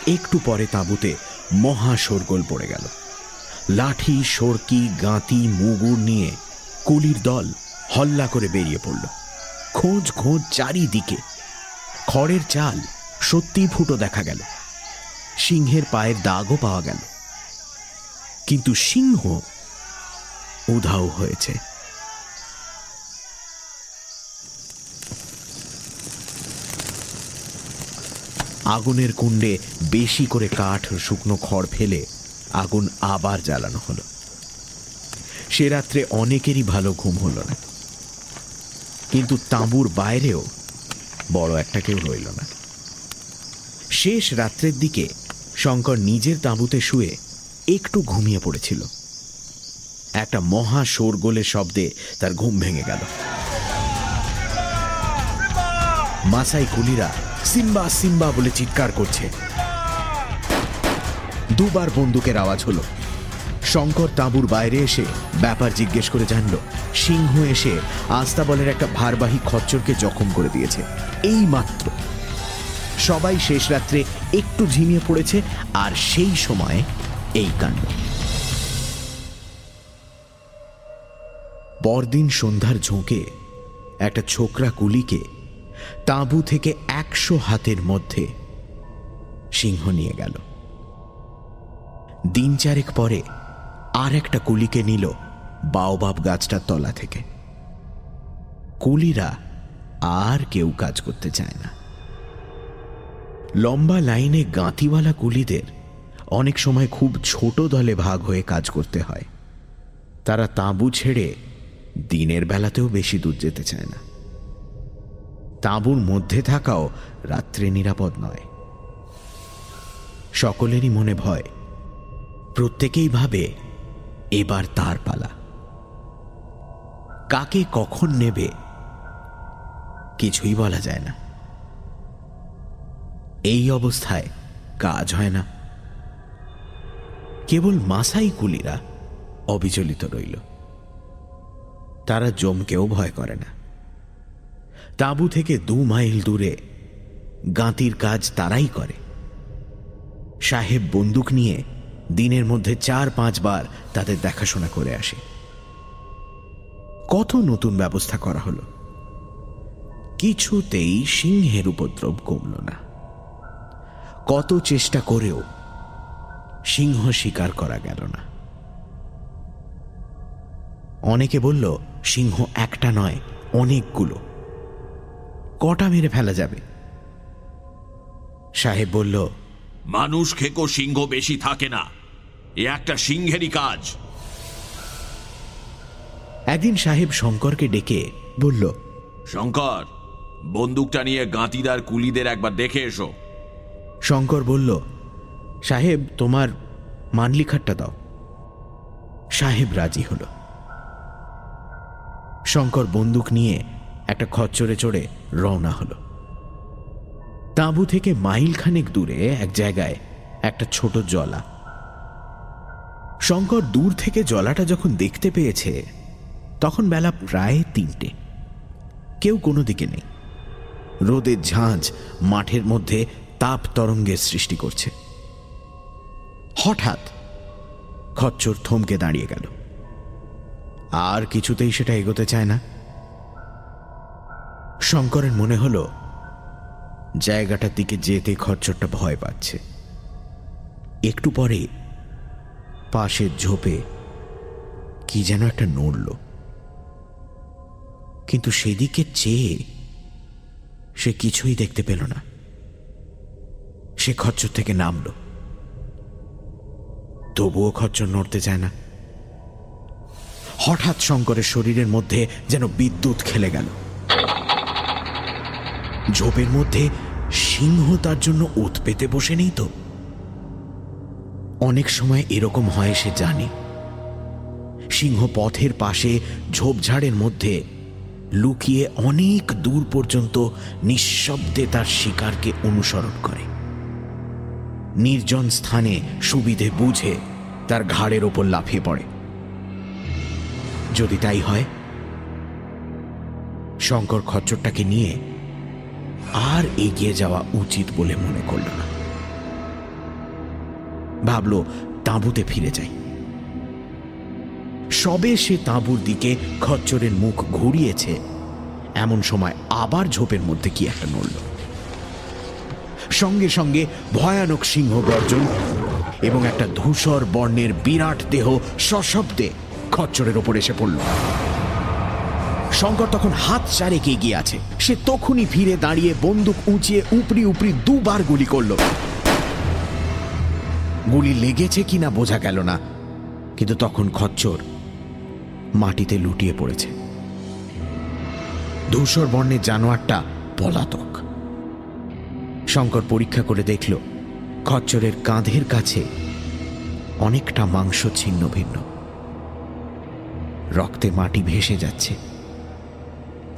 Speaker 2: একটু পরে তাঁবুতে মহা শোরগোল পড়ে গেল। লাঠি সরকি গাঁতি মুগুর নিয়ে কুলির দল হল্লা করে বেরিয়ে পড়ল। খোঁজ খোঁজ চারিদিকে। খড়ের চাল সত্যি ফুটো দেখা গেল। সিংহের পায়ের দাগও পাওয়া গেল। কিন্তু সিংহ উধাও হয়েছে। আগুনের কুণ্ডে বেশি করে কাঠ শুকনো খড় ফেলে আগুন আবার জ্বালানো হলো। সে রাত্রে অনেকেরই ভালো ঘুম হলো না। কিন্তু তাঁবুর বাইরেও বড় একটা কেউ রইল না। শেষ রাত্রের দিকে শঙ্কর নিজের তাঁবুতে শুয়ে একটু ঘুমিয়ে পড়েছিল। একটা মহা শোরগোলের শব্দে তার ঘুম ভেঙে গেল। মাসাই কুলিরা সিম্বা সিম্বা বলে চিৎকার করছে। দুবার বন্দুকের আওয়াজ হলো। শঙ্কর তাঁবুর বাইরে এসে ব্যাপার জিজ্ঞেস করে জানল, সিংহ এসে আস্তাবলের একটা ভারবাহী খচ্চরকে জখম করে দিয়েছে। এই মাত্র। সবাই শেষ রাত্রে একটু ঝিমিয়ে পড়েছে, আর সেই সময় এই কাণ্ড। পরদিন সন্ধ্যার ঝোঁকে একটা ছোকরা কুলিকে তাঁবু থেকে একশো হাতের মধ্যে সিংহ নিয়ে গেল। দিন চারেক পরে আর একটা কুলিকে নিল বাওবাব গাছটার তলা থেকে। কুলিরা আর কেউ কাজ করতে চায় না। লম্বা লাইনে গাঁতিওয়ালা কুলিদের অনেক সময় খুব ছোট দলে ভাগ হয়ে কাজ করতে হয়। তারা তাঁবু ছেড়ে দিনের বেলাতেও বেশি দূর যেতে চায় না। তাঁবুর মধ্যে থাকাও রাত্রে নিরাপদ নয়। সকলেরই মনে ভয়, প্রত্যেকেই ভাবে এবার তার পালা। কাকে কখন নেবে কিছুই বলা যায় না। এই অবস্থায় কাজ হয় না। কেবল মাসাই কুলিরা অবিচলিত রইল। তারা জমকেও ভয় করে না। তাঁবু থেকে দু মাইল দূরে গাঁতির কাজ তারাই করে। সাহেব বন্দুক নিয়ে দিনের মধ্যে চার পাঁচবার তাদের দেখাশোনা করে আসে। কত নতুন ব্যবস্থা করা হলো। কিছুতেই সিংহের উপদ্রব কমল না। কত চেষ্টা করেও সিংহ শিকার করা গেল না। অনেকে বলল সিংহ একটা নয় অনেকগুলো। কটা মেরে ফেলা যাবে? সাহেব বলল
Speaker 1: মানুষ খেকো সিংহ বেশি থাকে না। এ একটা সিংহেরই কাজ।
Speaker 2: একদিন সাহেব শঙ্করকে ডেকে বলল
Speaker 1: শঙ্কর বন্দুকটা নিয়ে গাঁতিদার কুলিদের একবার দেখে এসো।
Speaker 2: শঙ্কর বলল সাহেব তোমার মানলিখাটটা দাও। সাহেব রাজি হল। শঙ্কর বন্দুক নিয়ে একটা খচ্চরে চড়ে রওনা হল। তাঁবু থেকে মাইল খানেক দূরে এক জায়গায় একটা ছোট জলা। শঙ্কর দূর থেকে জলাটা যখন দেখতে পেয়েছে, তখন বেলা প্রায় তিনটে। কেউ কোনো দিকে নেই। রোদের ঝাঁঝ মাঠের মধ্যে তাপ তরঙ্গের সৃষ্টি করছে। হঠাৎ খচ্চর থমকে দাঁড়িয়ে গেল। আর কিছুতেই সেটা এগোতে চায় না। শঙ্করের মনে হলো, জায়গাটার দিকে যেতে খচ্চরটা ভয় পাচ্ছে। একটু পরে পাশের ঝোপে কি যেন একটা নড়ল। কিন্তু সেদিকে চেয়ে সে কিছুই দেখতে পেল না। সে খচ্চর থেকে নামল। তবুও খচ্চর নড়তে চায় না। হঠাৎ শঙ্করের শরীরের মধ্যে যেন বিদ্যুৎ খেলে গেল। ঝোপের মধ্যে সিংহ তার জন্য ওত পেতে বসে নেই তো? অনেক সময় এরকম হয় সে জানে। সিংহ পথের পাশে ঝোপঝাড়ের মধ্যে লুকিয়ে অনেক দূর পর্যন্ত নিঃশব্দে তার শিকারকে অনুসরণ করে। নির্জন স্থানে সুবিধে বুঝে তার ঘাড়ের ওপর লাফিয়ে পড়ে। যদি তাই হয়, শঙ্কর খচ্চরটাকে নিয়ে আর এগিয়ে যাওয়া উচিত বলে মনে করল না। ভাবল, তাঁবুতে ফিরে যাই। সবে সে তাঁবুর দিকে খচ্চরের মুখ ঘুরিয়েছে, এমন সময় আবার ঝোপের মধ্যে কি একটা নড়ল। সঙ্গে সঙ্গে ভয়ানক সিংহ গর্জন এবং একটা ধূসর বর্ণের বিরাট দেহ সশব্দে খচ্চরের ওপর এসে পড়ল। শঙ্কর তখন হাত চারেক এগিয়ে আছে। সে তখনই ফিরে দাঁড়িয়ে বন্দুক উঁচিয়ে উপরি উপরি দুবার গুলি করল। গুলি লেগেছে কিনা বোঝা গেল না, কিন্তু তখন খচ্চর মাটিতে লুটিয়ে পড়েছে। ধূসর বর্ণের জানোয়ারটা পলাতক। শঙ্কর পরীক্ষা করে দেখল, খচ্চরের কাঁধের কাছে অনেকটা মাংস ছিন্ন ভিন্ন। রক্তে মাটি ভেসে যাচ্ছে।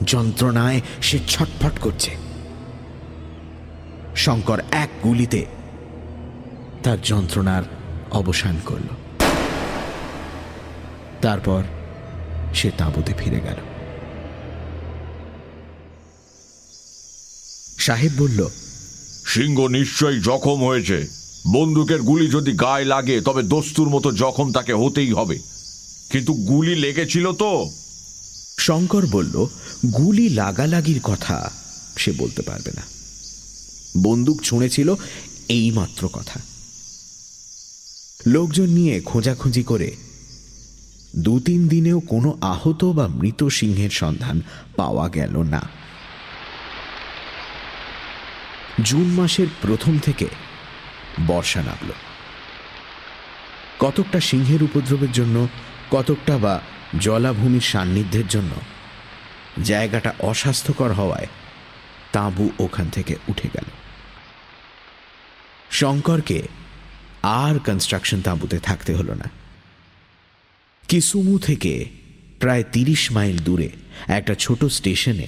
Speaker 2: যন্ত্রণায় সে ছটফট করছে। শঙ্কর এক গুলিতে তার যন্ত্রণার অবসান করল। তারপর সে তাঁবুতে ফিরে গেল। সাহেব বলল,
Speaker 4: সিংহ নিশ্চয়ই জখম হয়েছে। বন্দুকের গুলি যদি গায়ে লাগে, তবে দস্তুর মতো জখম তাকে হতেই হবে। কিন্তু গুলি লেগেছিল তো।
Speaker 2: শঙ্কর বলল, গুলি লাগালাগির কথা সে বলতে পারবে না। বন্দুক ছুঁড়েছিল এই মাত্র কথা। লোকজন নিয়ে খোঁজাখুঁজি করে দু তিন দিনেও কোনো আহত বা মৃত সিংহের সন্ধান পাওয়া গেল না। জুন মাসের প্রথম থেকে বর্ষা নামল। কতকটা সিংহের উপদ্রবের জন্য কতকটা বা জলাভূমির সান্নিধ্যের জন্য জায়গাটা অস্বাস্থ্যকর হওয়ায় তাঁবু ওখান থেকে উঠে গেল। শঙ্করকে আর কনস্ট্রাকশন তাঁবুতে থাকতে হলো না। কিসুমু থেকে প্রায় তিরিশ মাইল দূরে একটা ছোট স্টেশনে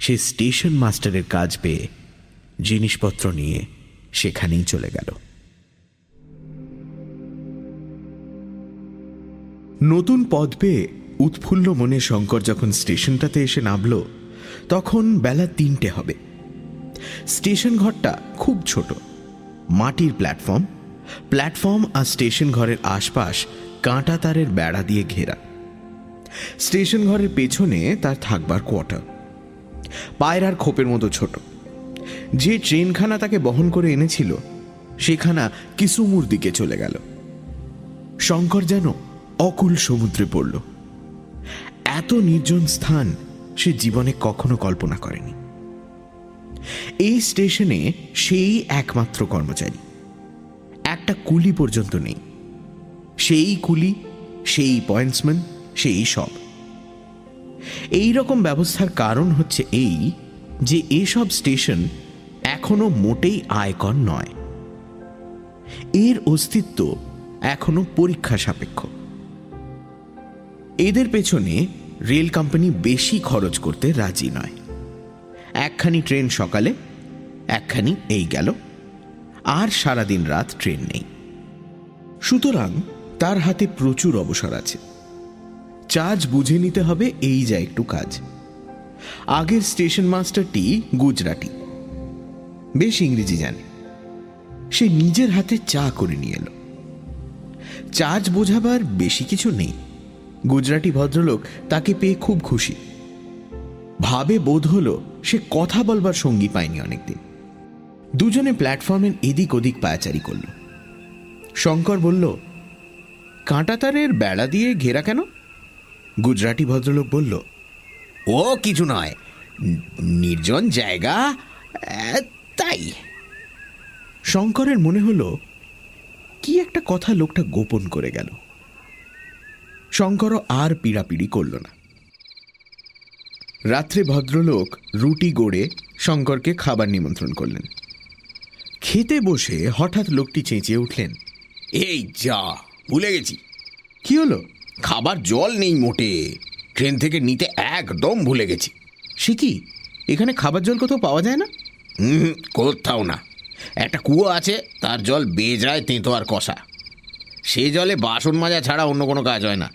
Speaker 2: সে স্টেশন মাস্টারের কাজ পেয়ে জিনিসপত্র নিয়ে সেখানেই চলে গেল। নতুন পদ পেয়ে উৎফুল্ল মনে শঙ্কর যখন স্টেশনটাতে এসে নামল, তখন বেলা তিনটে হবে। স্টেশন ঘরটা খুব ছোট। মাটির প্ল্যাটফর্ম প্ল্যাটফর্ম আর স্টেশন ঘরের আশপাশ কাঁটা তারের বেড়া দিয়ে ঘেরা। স্টেশন ঘরের পেছনে তার থাকবার কোয়ার্টার। পায়রার খোপের মতো ছোট। যে ট্রেনখানা তাকে বহন করে এনেছিল, সেখানা কিসুমুর দিকে চলে গেল। শঙ্কর যেন অকুল সমুদ্রে পড়ল। এত নির্জন স্থান সে জীবনে কখনো কল্পনা করেনি। এই স্টেশনে সেই একমাত্র কর্মচারী। একটা কুলি পর্যন্ত নেই। সেই কুলি, সেই পয়েন্টসম্যান, সেই সব। এই রকম ব্যবস্থার কারণ হচ্ছে এই যে এসব স্টেশন এখনও মোটেই আয়কর নয়। এর অস্তিত্ব এখনও পরীক্ষা সাপেক্ষ। এদের পেছনে রেল কোম্পানি বেশি খরচ করতে রাজি নয়। একখানি ট্রেন সকালে, একখানি এই গেল। আর সারাদিন রাত ট্রেন নেই। সুতরাং তার হাতে প্রচুর অবসর আছে। চার্জ বুঝে নিতে হবে এই যা একটু কাজ। আগের স্টেশন মাস্টারটি গুজরাটি। বেশ ইংরেজি জানে। সে নিজের হাতে চা করে নিয়ে এলো। চার্জ বোঝাবার বেশি কিছু নেই। গুজরাটি ভদ্রলোক তাকে পেয়ে খুব খুশি। ভাবে বোধ হলো সে কথা বলবার সঙ্গী পায়নি অনেকদিন। দুজনে প্ল্যাটফর্মের এদিক ওদিক পায়াচারি করল। শঙ্কর বলল, কাঁটাতারের বেড়া দিয়ে ঘেরা কেন? গুজরাটি ভদ্রলোক বলল, ও কিছু নয়, নির্জন জায়গা তাই। শঙ্করের মনে হলো, কি একটা কথা লোকটা গোপন করে গেল। শঙ্করও আর পিড়াপিড়ি করল না। রাত্রে ভদ্রলোক রুটি গড়ে শঙ্করকে খাবার নিমন্ত্রণ করলেন। খেতে বসে হঠাৎ লোকটি চেঁচিয়ে উঠলেন,
Speaker 5: এই যা, ভুলে গেছি।
Speaker 2: কি হলো?
Speaker 5: খাবার জল নেই মোটে। ট্রেন থেকে নিতে একদম ভুলে গেছি।
Speaker 2: সে কি? এখানে খাবার জল কোথাও পাওয়া যায় না?
Speaker 5: হুম কোথাও না। একটা কুয়ো আছে, তার জল বেজড়ায় তেঁতো আর কষা। সে জলে বাসন মাজা ছাড়া অন্য কোনো কাজ হয় না।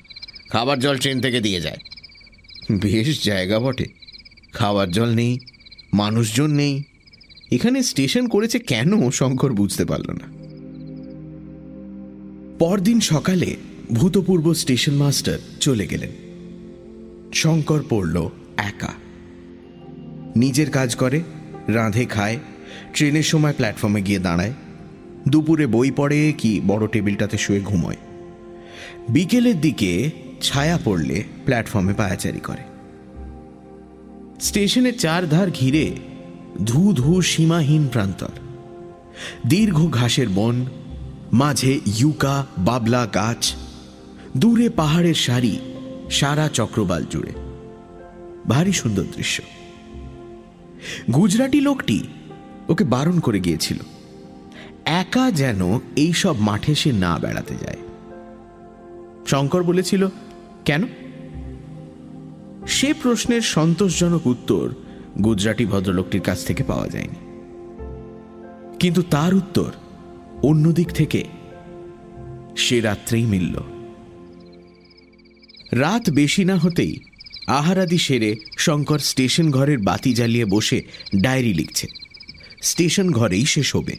Speaker 5: খাবার জল ট্রেন থেকে দিয়ে যায়।
Speaker 2: বেশ জায়গা বটে। খাবার জল নেই, মানুষজন নেই। এখানে স্টেশন করেছে কেন শঙ্কর বুঝতে পারল না। পরদিন সকালে ভূতপূর্ব স্টেশন মাস্টার চলে গেলেন। শঙ্কর পড়ল একা। নিজের কাজ করে, রাঁধে খায়, ট্রেনের সময় প্ল্যাটফর্মে গিয়ে দাঁড়ায়। দুপুরে বই পড়ে কি বড় টেবিলটাতে শুয়ে ঘুমোয়। বিকেলের দিকে ছায়া পড়লে প্ল্যাটফর্মে পায়াচারি করে। স্টেশনের চার ধার ঘিরে ধু ধু সীমাহীন প্রান্তর। দীর্ঘ ঘাসের বন, মাঝে ইউকা, বাবলা গাছ, দূরে পাহাড়ের সারি, সারা চক্রবাল জুড়ে। ভারী সুন্দর দৃশ্য। গুজরাটি লোকটি ওকে বারণ করে গিয়েছিল, একা যেন এই সব মাঠে সে না বেড়াতে যায়। শঙ্কর বলেছিল কেন? সে প্রশ্নের সন্তোষজনক উত্তর গুজরাটি ভদ্রলোকটির কাছ থেকে পাওয়া যায়নি। কিন্তু তার উত্তর অন্যদিক থেকে সে রাত্রেই মিলল। রাত বেশি না হতেই আহারাদি সেরে শঙ্কর স্টেশন ঘরের বাতি জ্বালিয়ে বসে ডায়েরি লিখছে। স্টেশন ঘরেই সে শোবে।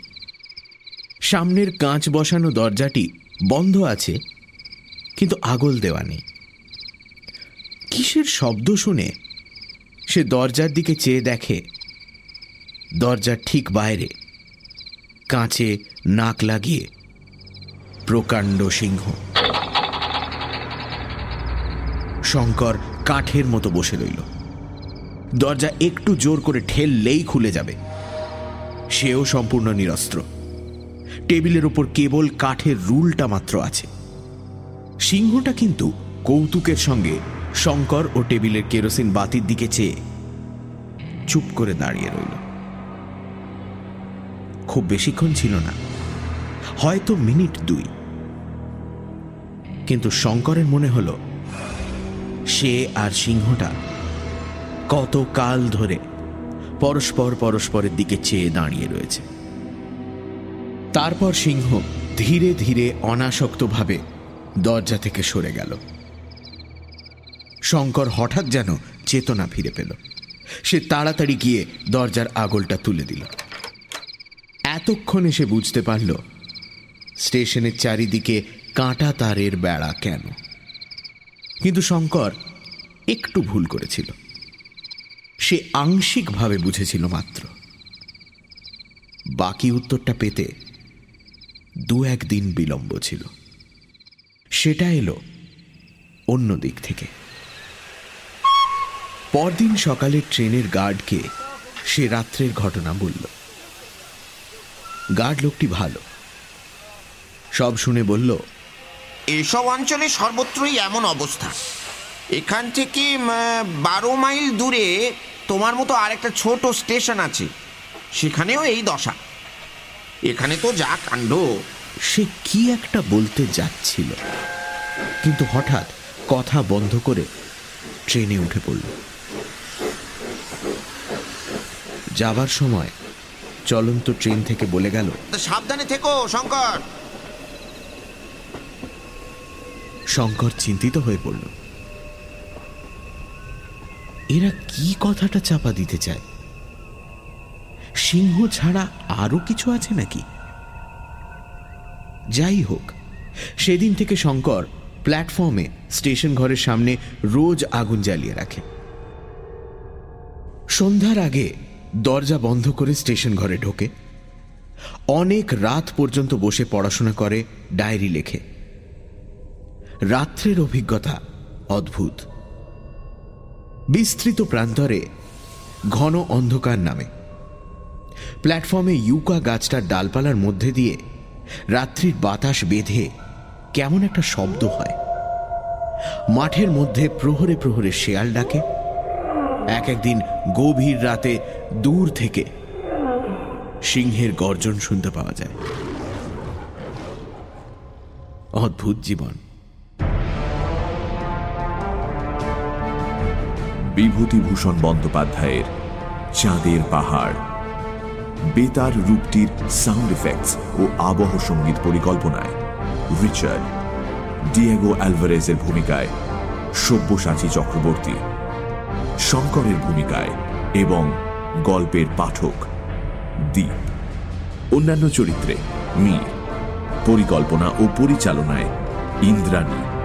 Speaker 2: সামনের কাঁচ বসানো দরজাটি বন্ধ আছে, কিন্তু আগল দেওয়া নেই। কিসের শব্দ শুনে সে দরজার দিকে চেয়ে দেখে দরজার ঠিক বাইরে, কাঁচে নাক লাগিয়ে প্রকাণ্ড সিংহ। শঙ্কর কাঠের মতো বসে রইল। দরজা একটু জোর করে ঠেললেই খুলে যাবে। সেও সম্পূর্ণ নিরস্ত্র। টেবিলের ওপর কেবল কাঠের রুলটা মাত্র আছে। সিংহটা কিন্তু কৌতুকের সঙ্গে শঙ্কর ও টেবিলের কেরোসিন বাতির দিকে চেয়ে চুপ করে দাঁড়িয়ে রইল। খুব বেশিক্ষণ ছিল না, হয়তো মিনিট দুই। কিন্তু শঙ্করের মনে হলো, সে আর সিংহটা কত কাল ধরে পরস্পর পরস্পরের দিকে চেয়ে দাঁড়িয়ে রয়েছে। তারপর সিংহ ধীরে ধীরে অনাসক্তভাবে দরজা থেকে সরে গেল। শঙ্কর হঠাৎ যেন চেতনা ফিরে পেল। সে তাড়াতাড়ি গিয়ে দরজার আগলটা তুলে দিল। এতক্ষণে সে বুঝতে পারল, স্টেশনের চারিদিকে কাঁটা তারের বেড়া কেন। কিন্তু শঙ্কর একটু ভুল করেছিল। সে আংশিকভাবে বুঝেছিল মাত্র। বাকি উত্তরটা পেতে দু একদিন বিলম্ব ছিল। সেটা এলো অন্য দিক থেকে। পরদিন সকালে ট্রেনের গার্ডকে সে রাত্রের ঘটনা বলল। গার্ড লোকটি ভালো। সব শুনে বলল
Speaker 6: এসব অঞ্চলে সর্বত্রই এমন অবস্থা। এখান থেকে বারো মাইল দূরে তোমার মতো আরেকটা ছোট স্টেশন আছে। সেখানেও এই দশা। এখানে তো যা কাণ্ড।
Speaker 2: সে কি একটা বলতে যাচ্ছিল। কিন্তু হঠাৎ কথা বন্ধ করে ট্রেনে উঠে পড়ল। যাবার সময় চলন্ত ট্রেন থেকে বলে গেল
Speaker 6: সাবধানে থেকো শঙ্কর।
Speaker 2: শঙ্কর চিন্তিত হয়ে পড়ল। এরা কি কথাটা চাপা দিতে চায়? সিংহ ছাড়া আরও কিছু আছে নাকি? যাই হোক সেদিন থেকে শঙ্কর প্ল্যাটফর্মে স্টেশন ঘরের সামনে রোজ আগুন জ্বালিয়ে রাখে। সন্ধ্যার আগে দরজা বন্ধ করে স্টেশন ঘরে ঢোকে। অনেক রাত পর্যন্ত বসে পড়াশোনা করে, ডায়েরি লেখে। রাত্রের অভিজ্ঞতা অদ্ভুত। বিস্তৃত প্রান্তরে ঘন অন্ধকার নামে। প্ল্যাটফর্মে ইউকা গাছটার ডালপালার মধ্যে দিয়ে রাত্রির বাতাস বেঁধে কেমন একটা শব্দ হয়। মাঠের মধ্যে প্রহরে প্রহরে শেয়াল ডাকে। এক একদিন গভীর রাতে দূর থেকে সিংহের গর্জন শুনতে পাওয়া যায়। অদ্ভুত জীবন।
Speaker 1: বিভূতিভূষণ বন্দ্যোপাধ্যায়ের চাঁদের পাহাড়। বেতার রূপটির সাউন্ড এফেক্টস ও আবহ সংগীত পরিকল্পনায় রিচার্ড ডিয়েগো অ্যালভারেজের ভূমিকায় সব্যসাচী চক্রবর্তী শঙ্করের ভূমিকায় এবং গল্পের পাঠক দ্বীপ অন্যান্য চরিত্রে মীর। পরিকল্পনা ও পরিচালনায় ইন্দ্রাণী।